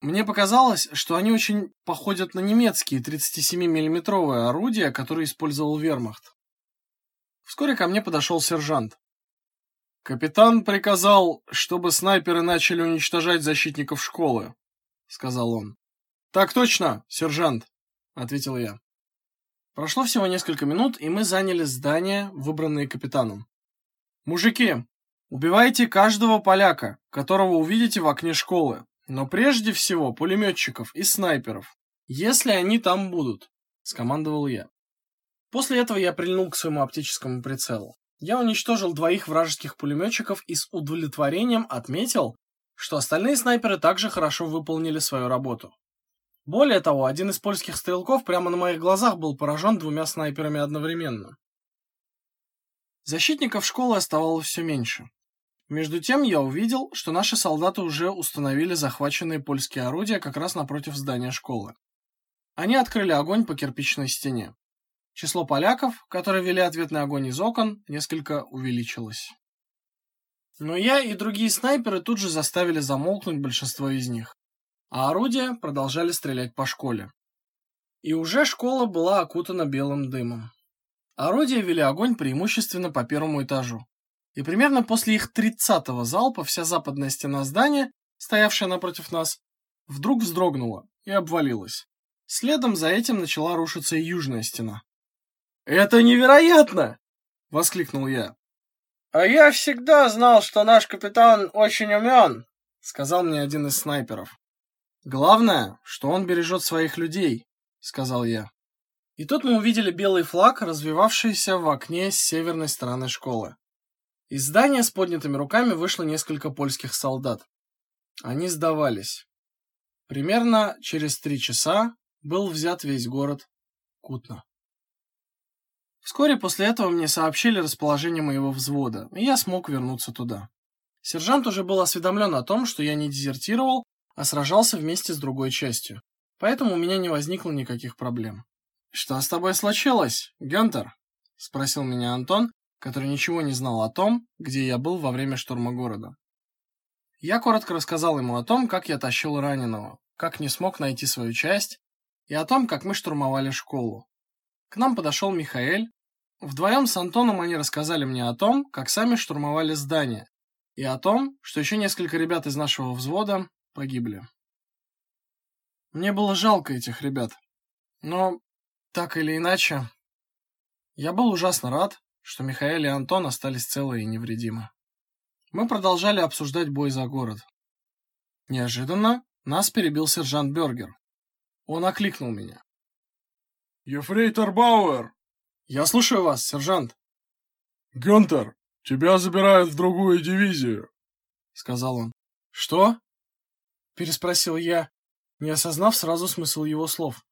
Мне показалось, что они очень походят на немецкие 37-миллиметровые орудия, которые использовал вермахт. Вскоре ко мне подошел сержант. Капитан приказал, чтобы снайперы начали уничтожать защитников школы, сказал он. Так точно, сержант, ответил я. Прошло всего несколько минут, и мы заняли здание, выбранное капитаном. Мужики, убивайте каждого поляка, которого увидите в окне школы, но прежде всего пулеметчиков и снайперов, если они там будут, скомандовал я. После этого я прильнул к своему оптическому прицелу. Я уничтожил двоих вражеских пулеметчиков и с удовлетворением отметил, что остальные снайперы также хорошо выполнили свою работу. Более того, один из польских стрелков прямо на моих глазах был поражен двумя снайперами одновременно. Защитников школы оставалось все меньше. Между тем я увидел, что наши солдаты уже установили захваченные польские орудия как раз напротив здания школы. Они открыли огонь по кирпичной стене. Число поляков, которые вели ответный огонь из окон, несколько увеличилось. Но я и другие снайперы тут же заставили замолкнуть большинство из них, а орудия продолжали стрелять по школе. И уже школа была окутана белым дымом. Орудия вели огонь преимущественно по первому этажу. И примерно после их тридцатого залпа вся западная стена здания, стоявшая напротив нас, вдруг вздрогнула и обвалилась. Следом за этим начала рушиться и южная стена. «Это невероятно!» — воскликнул я. «А я всегда знал, что наш капитан очень умен», — сказал мне один из снайперов. «Главное, что он бережет своих людей», — сказал я. И тут мы увидели белый флаг, развивавшийся в окне с северной стороны школы. Из здания с поднятыми руками вышло несколько польских солдат. Они сдавались. Примерно через три часа был взят весь город Кутна. Вскоре после этого мне сообщили расположение моего взвода, и я смог вернуться туда. Сержант уже был осведомлен о том, что я не дезертировал, а сражался вместе с другой частью. Поэтому у меня не возникло никаких проблем. «Что с тобой случилось, Гюнтер?» — спросил меня Антон, который ничего не знал о том, где я был во время штурма города. Я коротко рассказал ему о том, как я тащил раненого, как не смог найти свою часть, и о том, как мы штурмовали школу. К нам подошел Михаэль, Вдвоем с Антоном они рассказали мне о том, как сами штурмовали здание, и о том, что еще несколько ребят из нашего взвода погибли. Мне было жалко этих ребят, но так или иначе, я был ужасно рад, что Михаил и Антон остались целы и невредимы. Мы продолжали обсуждать бой за город. Неожиданно нас перебил сержант Бергер. Он окликнул меня. «Ефрейтор Бауэр, я слушаю вас, сержант. Гюнтер, тебя забирают в другую дивизию, сказал он. Что? переспросил я, не осознав сразу смысл его слов.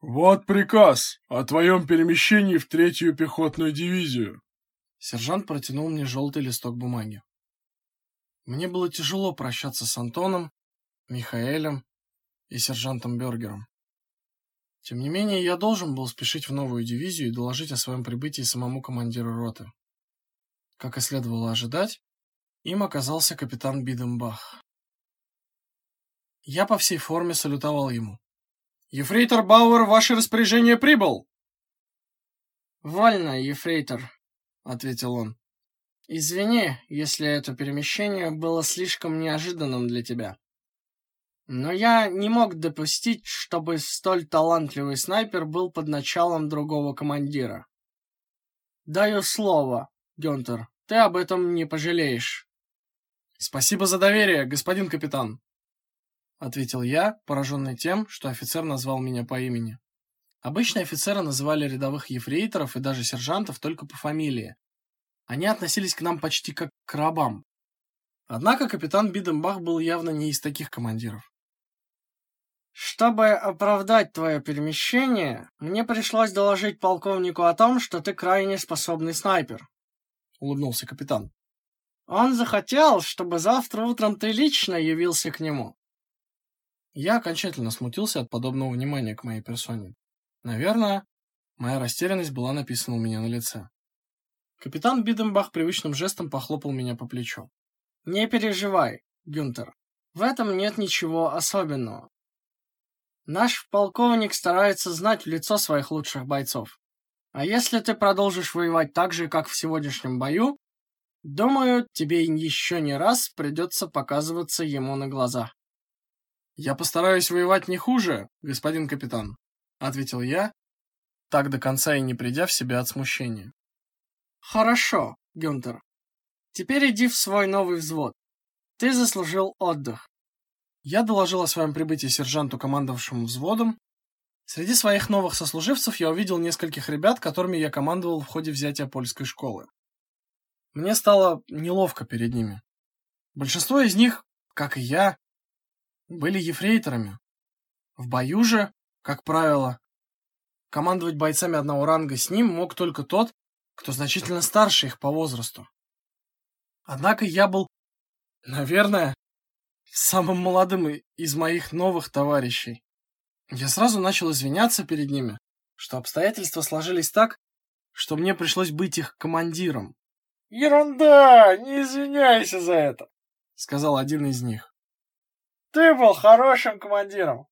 Вот приказ о твоем перемещении в третью пехотную дивизию. Сержант протянул мне желтый листок бумаги. Мне было тяжело прощаться с Антоном, Михаэлем и сержантом Бергером. Тем не менее, я должен был спешить в новую дивизию и доложить о своем прибытии самому командиру роты. Как и следовало ожидать, им оказался капитан Биденбах. Я по всей форме салютовал ему. «Ефрейтор Бауэр, ваше распоряжение прибыл!» «Вольно, ефрейтор», — ответил он. «Извини, если это перемещение было слишком неожиданным для тебя. Но я не мог допустить, чтобы столь талантливый снайпер был под началом другого командира. Даю слово, Гюнтер, ты об этом не пожалеешь. Спасибо за доверие, господин капитан, ответил я, пораженный тем, что офицер назвал меня по имени. Обычно офицеры называли рядовых ефрейторов и даже сержантов только по фамилии. Они относились к нам почти как к рабам. Однако капитан Биденбах был явно не из таких командиров. Чтобы оправдать твое перемещение, мне пришлось доложить полковнику о том, что ты крайне способный снайпер, улыбнулся капитан. Он захотел, чтобы завтра утром ты лично явился к нему. Я окончательно смутился от подобного внимания к моей персоне. Наверное, моя растерянность была написана у меня на лице. Капитан Биденбах привычным жестом похлопал меня по плечу. «Не переживай, Гюнтер. В этом нет ничего особенного. Наш полковник старается знать лицо своих лучших бойцов. А если ты продолжишь воевать так же, как в сегодняшнем бою, думаю, тебе еще не раз придется показываться ему на глаза. Я постараюсь воевать не хуже, господин капитан, ответил я, так до конца и не придя в себя от смущения. Хорошо, Гюнтер. Теперь иди в свой новый взвод. Ты заслужил отдых. Я доложил о своем прибытии сержанту, командовавшему взводом. Среди своих новых сослуживцев я увидел нескольких ребят, которыми я командовал в ходе взятия польской школы. Мне стало неловко перед ними. Большинство из них, как и я, были ефрейторами. В бою же, как правило, командовать бойцами одного ранга с ним мог только тот, кто значительно старше их по возрасту. Однако я был, наверное, самым молодым из моих новых товарищей. Я сразу начал извиняться перед ними, что обстоятельства сложились так, что мне пришлось быть их командиром. «Ерунда! Не извиняйся за это!» — сказал один из них. «Ты был хорошим командиром.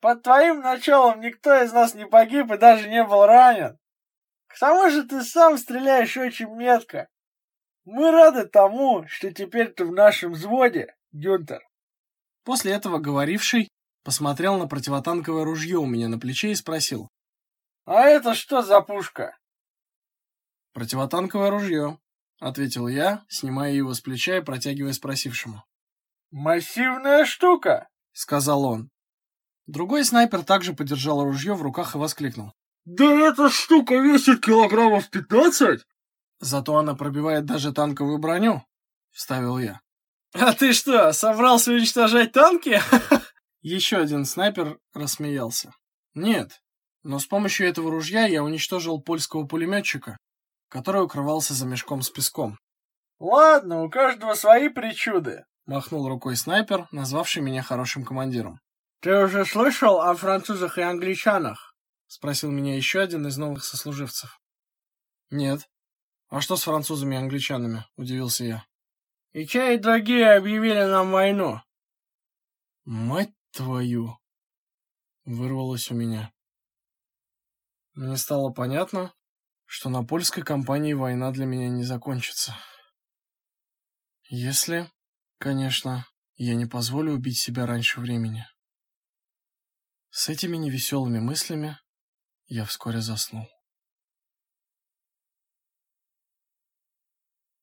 Под твоим началом никто из нас не погиб и даже не был ранен. К тому же ты сам стреляешь очень метко. Мы рады тому, что теперь ты в нашем взводе Гюнтер. После этого говоривший посмотрел на противотанковое ружье у меня на плече и спросил. «А это что за пушка?» «Противотанковое ружье», — ответил я, снимая его с плеча и протягивая спросившему. «Массивная штука», — сказал он. Другой снайпер также подержал ружье в руках и воскликнул. «Да эта штука весит килограммов пятнадцать!» «Зато она пробивает даже танковую броню», — вставил я. «А ты что, собрался уничтожать танки?» Еще один снайпер рассмеялся. «Нет, но с помощью этого ружья я уничтожил польского пулеметчика, который укрывался за мешком с песком». «Ладно, у каждого свои причуды», — махнул рукой снайпер, назвавший меня хорошим командиром. «Ты уже слышал о французах и англичанах?» — спросил меня еще один из новых сослуживцев. «Нет. А что с французами и англичанами?» — удивился я. И и другие объявили нам войну. Мать твою! Вырвалось у меня. Мне стало понятно, что на польской кампании война для меня не закончится. Если, конечно, я не позволю убить себя раньше времени. С этими невеселыми мыслями я вскоре заснул.